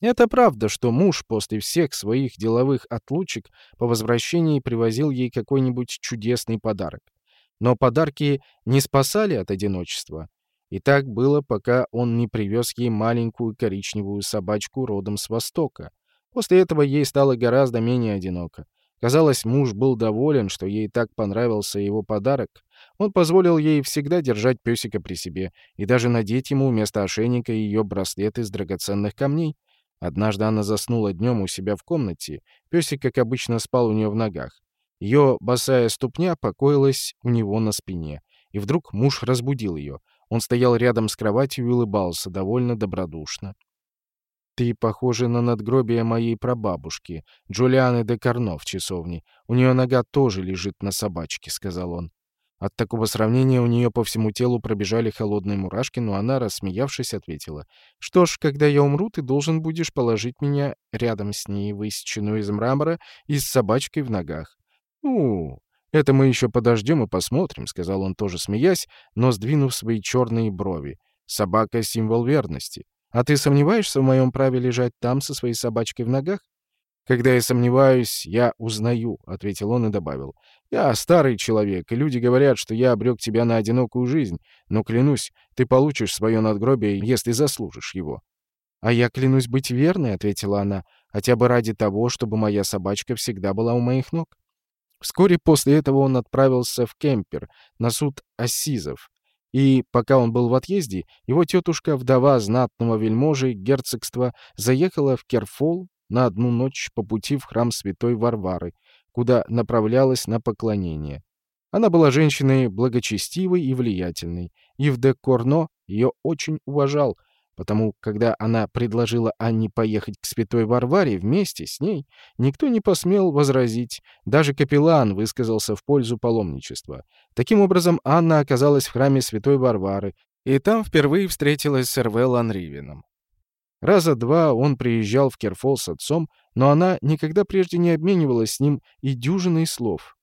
S1: Это правда, что муж после всех своих деловых отлучек по возвращении привозил ей какой-нибудь чудесный подарок. Но подарки не спасали от одиночества. И так было, пока он не привез ей маленькую коричневую собачку родом с Востока. После этого ей стало гораздо менее одиноко. Казалось, муж был доволен, что ей так понравился его подарок. Он позволил ей всегда держать песика при себе и даже надеть ему вместо ошейника ее браслет из драгоценных камней. Однажды она заснула днем у себя в комнате. Песик, как обычно, спал у нее в ногах. Ее босая ступня покоилась у него на спине. И вдруг муж разбудил ее. Он стоял рядом с кроватью и улыбался довольно добродушно. «Ты похожа на надгробие моей прабабушки, Джулианы де Карно в часовне. У нее нога тоже лежит на собачке», — сказал он. От такого сравнения у нее по всему телу пробежали холодные мурашки, но она, рассмеявшись, ответила. «Что ж, когда я умру, ты должен будешь положить меня рядом с ней, высеченную из мрамора и с собачкой в ногах. «Ну, это мы еще подождем и посмотрим», — сказал он тоже смеясь, но сдвинув свои черные брови. «Собака — символ верности. А ты сомневаешься в моем праве лежать там со своей собачкой в ногах?» «Когда я сомневаюсь, я узнаю», — ответил он и добавил. «Я старый человек, и люди говорят, что я обрек тебя на одинокую жизнь, но, клянусь, ты получишь свое надгробие, если заслужишь его». «А я клянусь быть верной», — ответила она, «хотя бы ради того, чтобы моя собачка всегда была у моих ног». Вскоре после этого он отправился в Кемпер на суд ассизов. И пока он был в отъезде, его тетушка, вдова знатного вельможи герцогства, заехала в Керфол на одну ночь по пути в храм святой Варвары, куда направлялась на поклонение. Она была женщиной благочестивой и влиятельной. Ив де Корно ее очень уважал, потому когда она предложила Анне поехать к святой Варваре вместе с ней, никто не посмел возразить, даже капеллан высказался в пользу паломничества. Таким образом, Анна оказалась в храме святой Варвары, и там впервые встретилась с Эрве Ланривином. Раза два он приезжал в Керфол с отцом, но она никогда прежде не обменивалась с ним и дюжиной слов.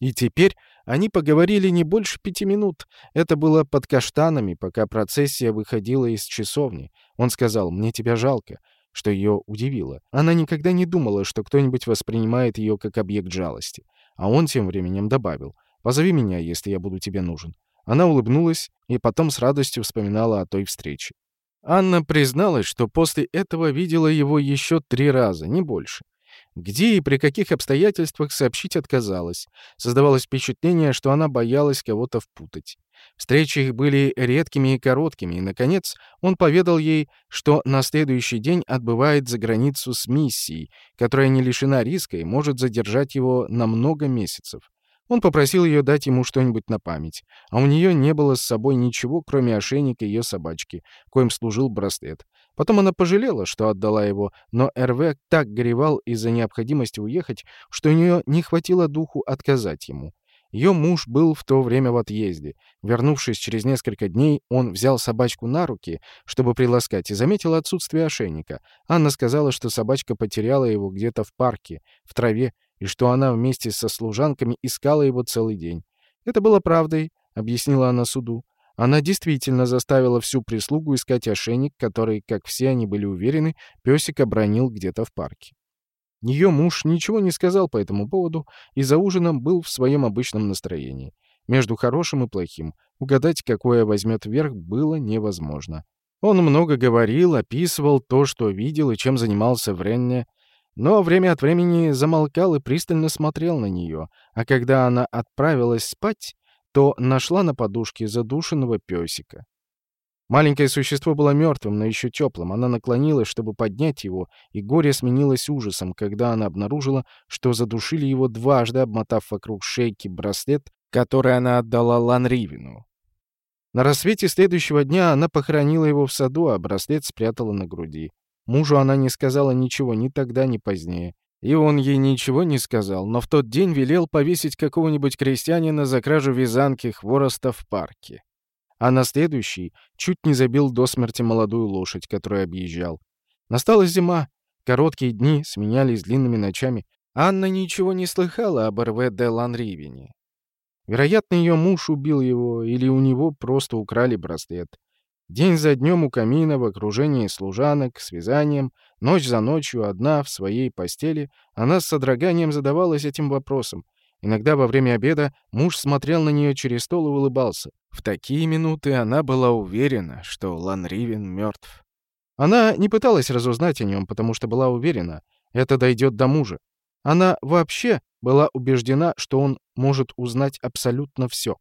S1: И теперь они поговорили не больше пяти минут. Это было под каштанами, пока процессия выходила из часовни. Он сказал «Мне тебя жалко», что ее удивило. Она никогда не думала, что кто-нибудь воспринимает ее как объект жалости. А он тем временем добавил «Позови меня, если я буду тебе нужен». Она улыбнулась и потом с радостью вспоминала о той встрече. Анна призналась, что после этого видела его еще три раза, не больше. Где и при каких обстоятельствах сообщить отказалась. Создавалось впечатление, что она боялась кого-то впутать. Встречи их были редкими и короткими, и, наконец, он поведал ей, что на следующий день отбывает за границу с миссией, которая не лишена риска и может задержать его на много месяцев. Он попросил ее дать ему что-нибудь на память, а у нее не было с собой ничего, кроме ошейника ее собачки, коим служил браслет. Потом она пожалела, что отдала его, но РВ так горевал из-за необходимости уехать, что у нее не хватило духу отказать ему. Ее муж был в то время в отъезде. Вернувшись через несколько дней, он взял собачку на руки, чтобы приласкать, и заметил отсутствие ошейника. Анна сказала, что собачка потеряла его где-то в парке, в траве, и что она вместе со служанками искала его целый день. «Это было правдой», — объяснила она суду. Она действительно заставила всю прислугу искать ошейник, который, как все они были уверены, песик обронил где-то в парке. Ее муж ничего не сказал по этому поводу и за ужином был в своем обычном настроении. Между хорошим и плохим. Угадать, какое возьмет верх, было невозможно. Он много говорил, описывал то, что видел и чем занимался в Ренне, но время от времени замолкал и пристально смотрел на нее, а когда она отправилась спать, то нашла на подушке задушенного песика. Маленькое существо было мертвым, но еще теплым. Она наклонилась, чтобы поднять его, и горе сменилось ужасом, когда она обнаружила, что задушили его дважды, обмотав вокруг шейки браслет, который она отдала Ланривину. На рассвете следующего дня она похоронила его в саду, а браслет спрятала на груди. Мужу она не сказала ничего ни тогда, ни позднее. И он ей ничего не сказал, но в тот день велел повесить какого-нибудь крестьянина за кражу вязанки хвороста в парке. А на следующий чуть не забил до смерти молодую лошадь, которую объезжал. Настала зима, короткие дни сменялись длинными ночами. Анна ничего не слыхала об РВ де Ланривине. Вероятно, ее муж убил его, или у него просто украли браслет. День за днем у камина, в окружении служанок, с вязанием, ночь за ночью, одна, в своей постели, она с содроганием задавалась этим вопросом. Иногда во время обеда муж смотрел на нее через стол и улыбался. В такие минуты она была уверена, что Лан Ривен мертв. Она не пыталась разузнать о нем, потому что была уверена, это дойдет до мужа. Она вообще была убеждена, что он может узнать абсолютно все.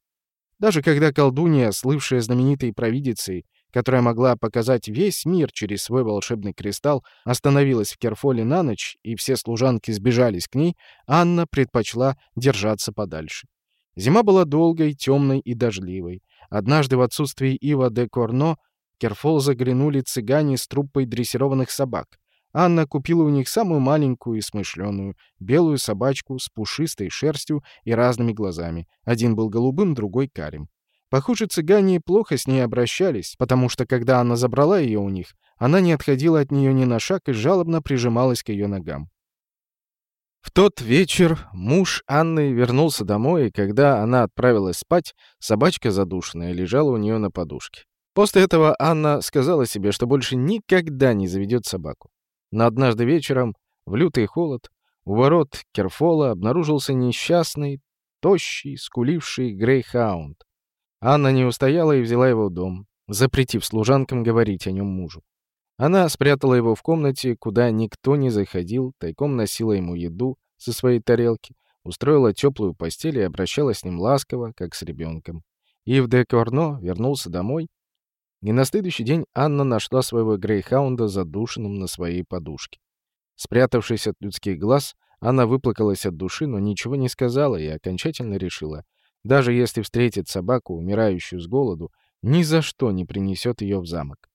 S1: Даже когда колдунья, слывшая знаменитой провидицей, которая могла показать весь мир через свой волшебный кристалл, остановилась в Керфоле на ночь, и все служанки сбежались к ней, Анна предпочла держаться подальше. Зима была долгой, темной и дождливой. Однажды в отсутствии Ива де Корно Керфол заглянули цыгане с труппой дрессированных собак. Анна купила у них самую маленькую и смышленую, белую собачку с пушистой шерстью и разными глазами. Один был голубым, другой — карим. Похоже, цыгане плохо с ней обращались, потому что, когда она забрала ее у них, она не отходила от нее ни на шаг и жалобно прижималась к ее ногам. В тот вечер муж Анны вернулся домой, и когда она отправилась спать, собачка задушенная лежала у нее на подушке. После этого Анна сказала себе, что больше никогда не заведет собаку. Но однажды вечером, в лютый холод, у ворот Керфола обнаружился несчастный, тощий, скуливший грейхаунд. Анна не устояла и взяла его в дом, запретив служанкам говорить о нем мужу. Она спрятала его в комнате, куда никто не заходил, тайком носила ему еду со своей тарелки, устроила теплую постель и обращалась с ним ласково, как с ребенком. Ив де Корно вернулся домой, и на следующий день Анна нашла своего грейхаунда задушенным на своей подушке. Спрятавшись от людских глаз, она выплакалась от души, но ничего не сказала и окончательно решила, Даже если встретит собаку, умирающую с голоду, ни за что не принесет ее в замок.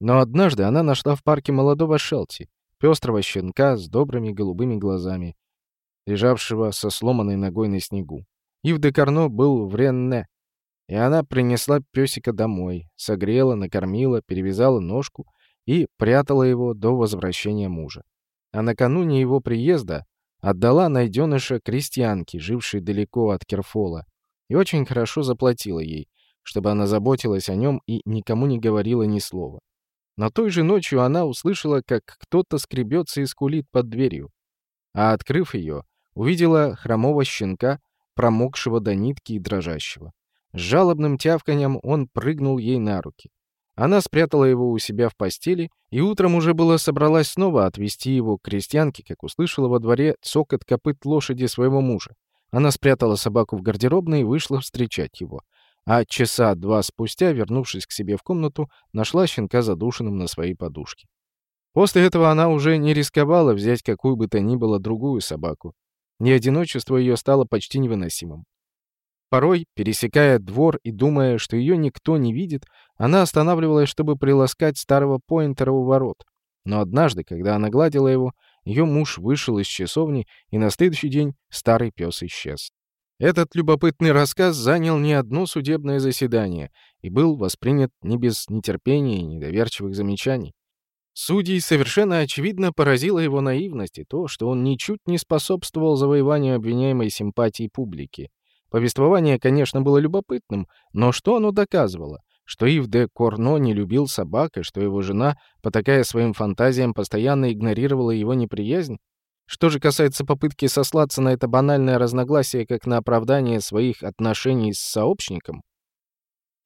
S1: Но однажды она нашла в парке молодого Шелти, пестрого щенка с добрыми голубыми глазами, лежавшего со сломанной ногой на снегу. Ив де Карно был в Ренне, и она принесла песика домой, согрела, накормила, перевязала ножку и прятала его до возвращения мужа. А накануне его приезда отдала найденыша крестьянке, жившей далеко от Керфола, и очень хорошо заплатила ей, чтобы она заботилась о нем и никому не говорила ни слова. Но той же ночью она услышала, как кто-то скребется и скулит под дверью. А открыв ее, увидела хромого щенка, промокшего до нитки и дрожащего. С жалобным тявканьем он прыгнул ей на руки. Она спрятала его у себя в постели и утром уже было собралась снова отвезти его к крестьянке, как услышала во дворе цокот копыт лошади своего мужа. Она спрятала собаку в гардеробной и вышла встречать его а часа два спустя, вернувшись к себе в комнату, нашла щенка задушенным на своей подушке. После этого она уже не рисковала взять какую бы то ни было другую собаку. Одиночество ее стало почти невыносимым. Порой, пересекая двор и думая, что ее никто не видит, она останавливалась, чтобы приласкать старого поинтера у ворот. Но однажды, когда она гладила его, ее муж вышел из часовни, и на следующий день старый пес исчез. Этот любопытный рассказ занял не одно судебное заседание и был воспринят не без нетерпения и недоверчивых замечаний. Судей совершенно очевидно поразила его наивность и то, что он ничуть не способствовал завоеванию обвиняемой симпатии публики. Повествование, конечно, было любопытным, но что оно доказывало? Что Ив де Корно не любил собак, и что его жена, потакая своим фантазиям, постоянно игнорировала его неприязнь? Что же касается попытки сослаться на это банальное разногласие как на оправдание своих отношений с сообщником,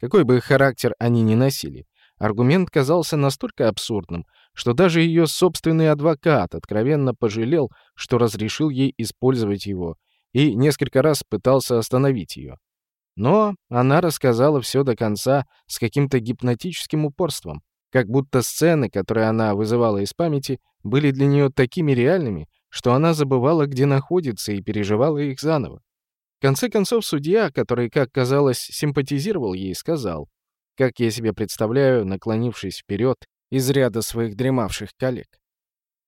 S1: какой бы характер они ни носили, аргумент казался настолько абсурдным, что даже ее собственный адвокат откровенно пожалел, что разрешил ей использовать его, и несколько раз пытался остановить ее. Но она рассказала все до конца с каким-то гипнотическим упорством, как будто сцены, которые она вызывала из памяти, были для нее такими реальными, что она забывала, где находится, и переживала их заново. В конце концов, судья, который, как казалось, симпатизировал ей, сказал, как я себе представляю, наклонившись вперед из ряда своих дремавших коллег.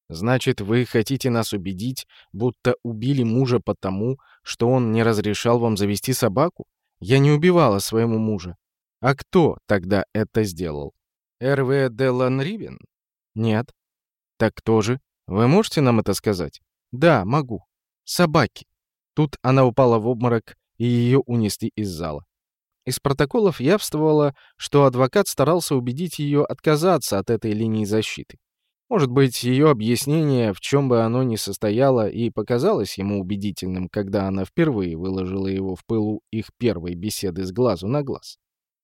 S1: «Значит, вы хотите нас убедить, будто убили мужа потому, что он не разрешал вам завести собаку? Я не убивала своему мужа. А кто тогда это сделал? Р.В. де Ланривен? Нет. Так кто же? Вы можете нам это сказать? Да, могу. Собаки. Тут она упала в обморок, и ее унесли из зала. Из протоколов явствовало, что адвокат старался убедить ее отказаться от этой линии защиты. Может быть, ее объяснение, в чем бы оно ни состояло, и показалось ему убедительным, когда она впервые выложила его в пылу их первой беседы с глазу на глаз.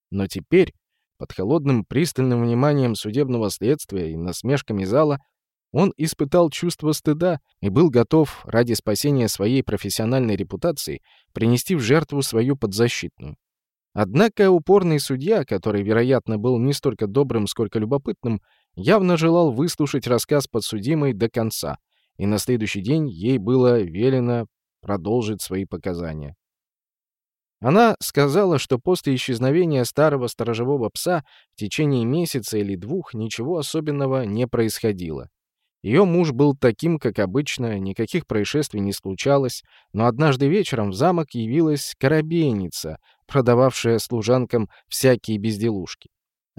S1: Но теперь, под холодным пристальным вниманием судебного следствия и насмешками зала, он испытал чувство стыда и был готов ради спасения своей профессиональной репутации принести в жертву свою подзащитную. Однако упорный судья, который, вероятно, был не столько добрым, сколько любопытным, явно желал выслушать рассказ подсудимой до конца, и на следующий день ей было велено продолжить свои показания. Она сказала, что после исчезновения старого сторожевого пса в течение месяца или двух ничего особенного не происходило. Ее муж был таким, как обычно, никаких происшествий не случалось, но однажды вечером в замок явилась коробейница, продававшая служанкам всякие безделушки.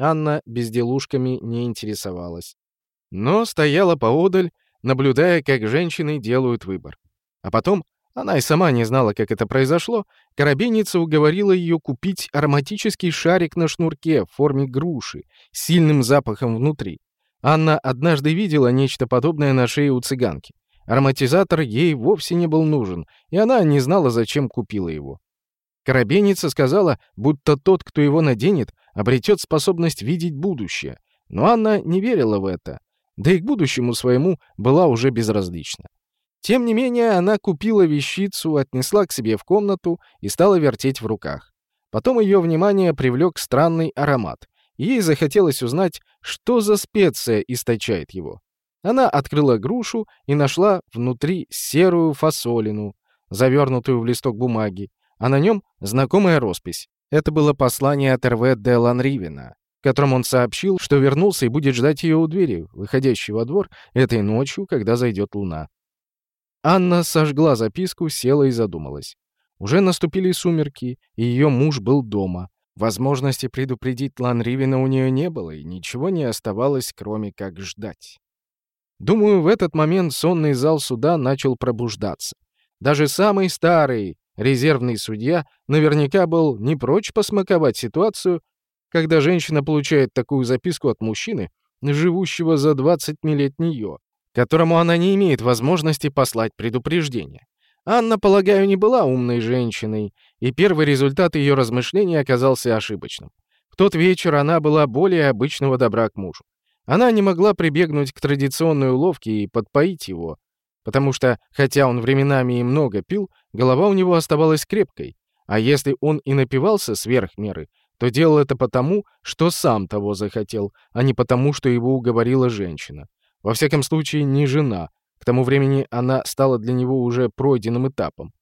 S1: Анна безделушками не интересовалась, но стояла поодаль, наблюдая, как женщины делают выбор. А потом, она и сама не знала, как это произошло, коробейница уговорила ее купить ароматический шарик на шнурке в форме груши с сильным запахом внутри. Анна однажды видела нечто подобное на шее у цыганки. Ароматизатор ей вовсе не был нужен, и она не знала, зачем купила его. Коробейница сказала, будто тот, кто его наденет, обретет способность видеть будущее. Но Анна не верила в это, да и к будущему своему была уже безразлична. Тем не менее, она купила вещицу, отнесла к себе в комнату и стала вертеть в руках. Потом ее внимание привлек странный аромат. Ей захотелось узнать, что за специя источает его. Она открыла грушу и нашла внутри серую фасолину, завернутую в листок бумаги, а на нем знакомая роспись. Это было послание от РВ де Ланривена, в он сообщил, что вернулся и будет ждать ее у двери, выходящей во двор, этой ночью, когда зайдет луна. Анна сожгла записку, села и задумалась. Уже наступили сумерки, и ее муж был дома. Возможности предупредить Ланривина у нее не было, и ничего не оставалось, кроме как ждать. Думаю, в этот момент сонный зал суда начал пробуждаться. Даже самый старый, резервный судья наверняка был не прочь посмаковать ситуацию, когда женщина получает такую записку от мужчины, живущего за 20 миль от нее, которому она не имеет возможности послать предупреждение. Анна, полагаю, не была умной женщиной, и первый результат ее размышлений оказался ошибочным. В тот вечер она была более обычного добра к мужу. Она не могла прибегнуть к традиционной уловке и подпоить его, потому что, хотя он временами и много пил, голова у него оставалась крепкой, а если он и напивался сверх меры, то делал это потому, что сам того захотел, а не потому, что его уговорила женщина. Во всяком случае, не жена. К тому времени она стала для него уже пройденным этапом.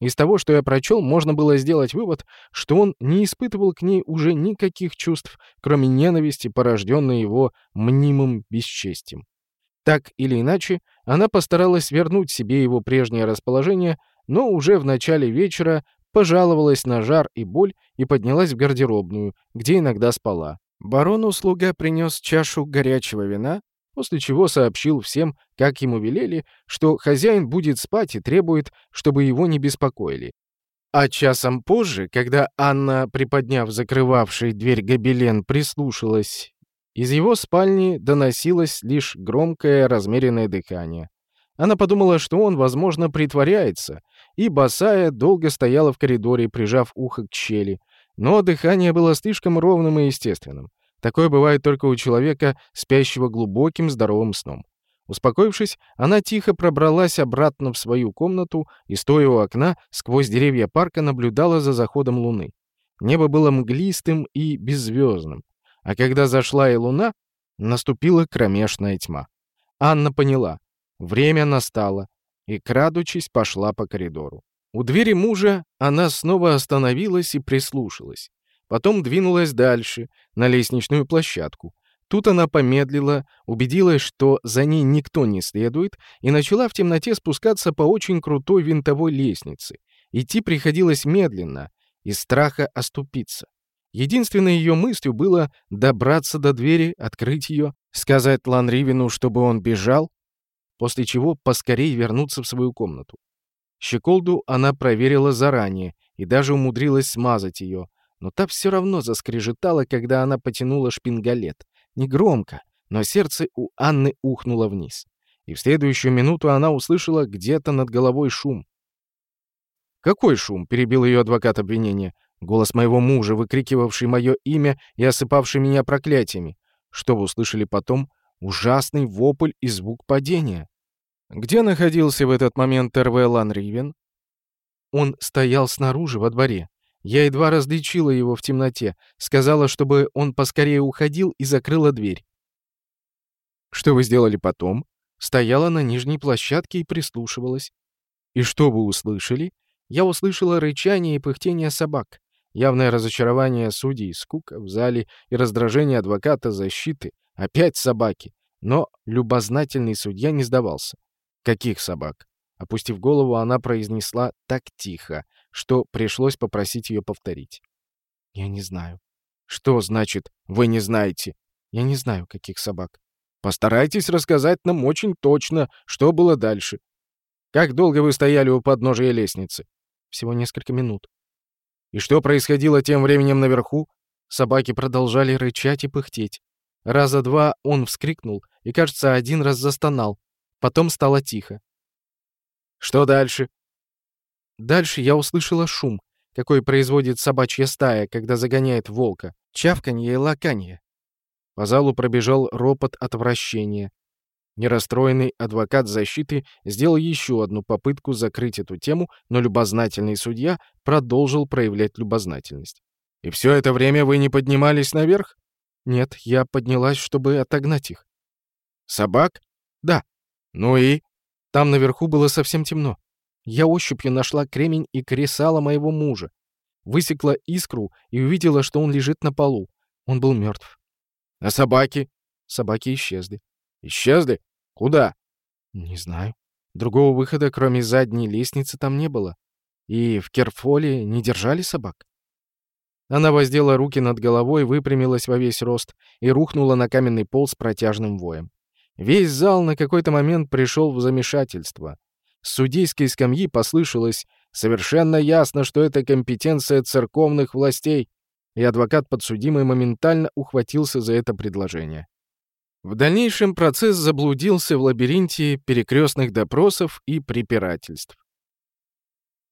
S1: Из того, что я прочел, можно было сделать вывод, что он не испытывал к ней уже никаких чувств, кроме ненависти, порожденной его мнимым бесчестием. Так или иначе, она постаралась вернуть себе его прежнее расположение, но уже в начале вечера пожаловалась на жар и боль и поднялась в гардеробную, где иногда спала. Барону слуга принес чашу горячего вина, после чего сообщил всем, как ему велели, что хозяин будет спать и требует, чтобы его не беспокоили. А часом позже, когда Анна, приподняв закрывавший дверь гобелен, прислушалась из его спальни доносилось лишь громкое размеренное дыхание. Она подумала, что он, возможно, притворяется, и босая долго стояла в коридоре, прижав ухо к щели. Но дыхание было слишком ровным и естественным. Такое бывает только у человека, спящего глубоким здоровым сном. Успокоившись, она тихо пробралась обратно в свою комнату и, стоя у окна, сквозь деревья парка наблюдала за заходом луны. Небо было мглистым и беззвездным. А когда зашла и луна, наступила кромешная тьма. Анна поняла. Время настало, и, крадучись, пошла по коридору. У двери мужа она снова остановилась и прислушалась. Потом двинулась дальше, на лестничную площадку. Тут она помедлила, убедилась, что за ней никто не следует, и начала в темноте спускаться по очень крутой винтовой лестнице. Идти приходилось медленно, из страха оступиться. Единственной ее мыслью было добраться до двери, открыть ее, сказать Ланривину, чтобы он бежал, после чего поскорей вернуться в свою комнату. Щеколду она проверила заранее и даже умудрилась смазать ее, но та все равно заскрежетала, когда она потянула шпингалет. Негромко, но сердце у Анны ухнуло вниз. И в следующую минуту она услышала где-то над головой шум. «Какой шум?» — перебил ее адвокат обвинения. Голос моего мужа, выкрикивавший мое имя и осыпавший меня проклятиями. Что вы услышали потом? Ужасный вопль и звук падения. Где находился в этот момент РВ Ланривен? Он стоял снаружи, во дворе. Я едва различила его в темноте, сказала, чтобы он поскорее уходил и закрыла дверь. Что вы сделали потом? Стояла на нижней площадке и прислушивалась. И что вы услышали? Я услышала рычание и пыхтение собак. Явное разочарование судей, скука в зале и раздражение адвоката защиты. Опять собаки. Но любознательный судья не сдавался. «Каких собак?» Опустив голову, она произнесла так тихо, что пришлось попросить ее повторить. «Я не знаю». «Что значит «вы не знаете»?» «Я не знаю, каких собак». «Постарайтесь рассказать нам очень точно, что было дальше. Как долго вы стояли у подножия лестницы?» «Всего несколько минут». И что происходило тем временем наверху? Собаки продолжали рычать и пыхтеть. Раза два он вскрикнул и, кажется, один раз застонал. Потом стало тихо. Что дальше? Дальше я услышала шум, какой производит собачья стая, когда загоняет волка. Чавканье и лаканье. По залу пробежал ропот отвращения. Нерастроенный адвокат защиты сделал еще одну попытку закрыть эту тему, но любознательный судья продолжил проявлять любознательность. «И все это время вы не поднимались наверх?» «Нет, я поднялась, чтобы отогнать их». «Собак?» «Да». «Ну и?» «Там наверху было совсем темно». Я ощупью нашла кремень и кресало моего мужа. Высекла искру и увидела, что он лежит на полу. Он был мертв.
S2: А собаки?
S1: Собаки исчезли.
S2: Исчезли? Куда?
S1: Не знаю. Другого выхода, кроме задней лестницы, там не было. И в Керфоле не держали собак. Она воздела руки над головой, выпрямилась во весь рост и рухнула на каменный пол с протяжным воем. Весь зал на какой-то момент пришел в замешательство. С судейской скамьи послышалось совершенно ясно, что это компетенция церковных властей, и адвокат подсудимый моментально ухватился за это предложение. В дальнейшем процесс заблудился в лабиринте перекрестных допросов и препирательств.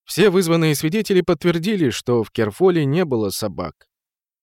S1: Все вызванные свидетели подтвердили, что в Керфоле не было собак.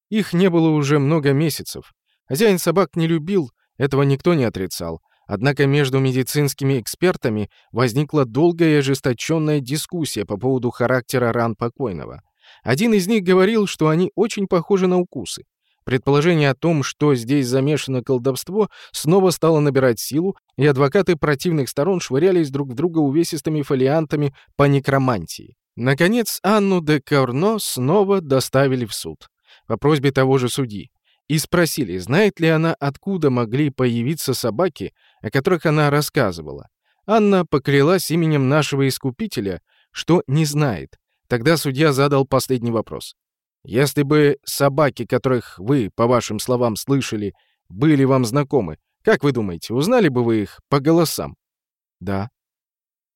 S1: Их не было уже много месяцев. Хозяин собак не любил, этого никто не отрицал. Однако между медицинскими экспертами возникла долгая и ожесточенная дискуссия по поводу характера ран покойного. Один из них говорил, что они очень похожи на укусы. Предположение о том, что здесь замешано колдовство, снова стало набирать силу, и адвокаты противных сторон швырялись друг в друга увесистыми фолиантами по некромантии. Наконец, Анну де Корно снова доставили в суд по просьбе того же судьи и спросили, знает ли она, откуда могли появиться собаки, о которых она рассказывала. Анна поклялась именем нашего искупителя, что не знает. Тогда судья задал последний вопрос. Если бы собаки, которых вы, по вашим словам, слышали, были вам знакомы, как вы думаете, узнали бы вы их по голосам?
S2: Да.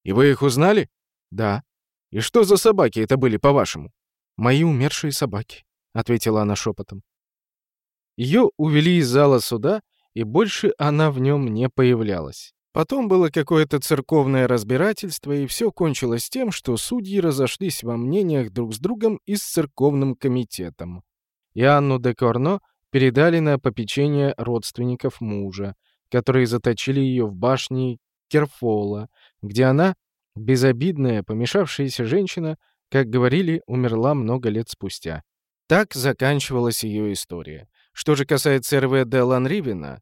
S1: И вы их узнали?
S2: Да.
S1: И что за собаки это были, по-вашему?
S2: Мои умершие собаки, ответила она шепотом.
S1: Ее увели из зала суда, и больше она в нем не появлялась. Потом было какое-то церковное разбирательство, и все кончилось тем, что судьи разошлись во мнениях друг с другом и с церковным комитетом. И Анну де Корно передали на попечение родственников мужа, которые заточили ее в башне Керфола, где она, безобидная, помешавшаяся женщина, как говорили, умерла много лет спустя. Так заканчивалась ее история. Что же касается РВД Ланривина,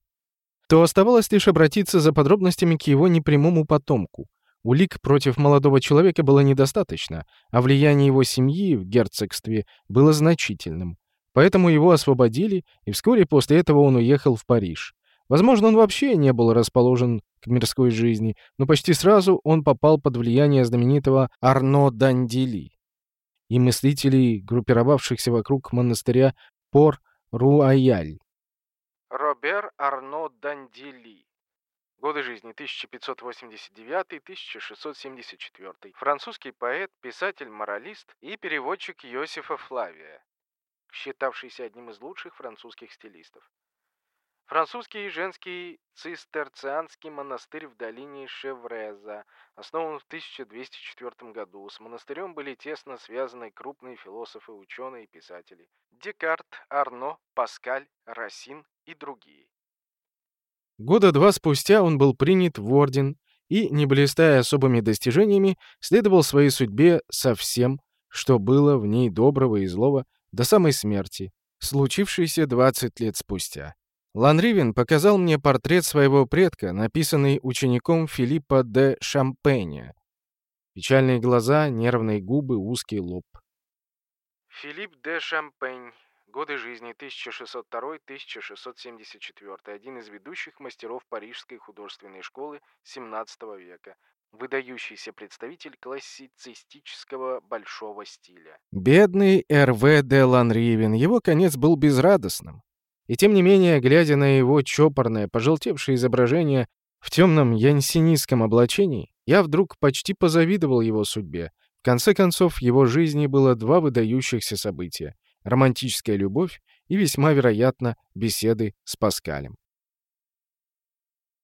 S1: то оставалось лишь обратиться за подробностями к его непрямому потомку. Улик против молодого человека было недостаточно, а влияние его семьи в герцогстве было значительным. Поэтому его освободили, и вскоре после этого он уехал в Париж. Возможно, он вообще не был расположен к мирской жизни, но почти сразу он попал под влияние знаменитого Арно Дандили и мыслителей, группировавшихся вокруг монастыря Пор-Руаяль.
S2: Робер Арно Дандили. Годы жизни 1589-1674. Французский поэт, писатель, моралист и переводчик Иосифа Флавия, считавшийся одним из лучших французских стилистов. Французский женский цистерцианский монастырь в долине Шевреза, основан в 1204 году. С монастырем были тесно связаны крупные философы, ученые и писатели. Декарт, Арно, Паскаль, Рассин и другие.
S1: Года два спустя он был принят в орден и, не блистая особыми достижениями, следовал своей судьбе со всем, что было в ней доброго и злого, до самой смерти, случившейся 20 лет спустя. Ланривен показал мне портрет своего предка, написанный учеником Филиппа де Шампеня. Печальные глаза, нервные губы, узкий лоб.
S2: Филипп де Шампень. Годы жизни 1602-1674. Один из ведущих мастеров Парижской художественной школы XVII века. Выдающийся представитель классицистического большого стиля.
S1: Бедный Р.В. де Ланривен. Его конец был безрадостным. И тем не менее, глядя на его чопорное, пожелтевшее изображение в темном янсинистском облачении, я вдруг почти позавидовал его судьбе. В конце концов, в его жизни было два выдающихся события — романтическая любовь и, весьма вероятно, беседы с Паскалем.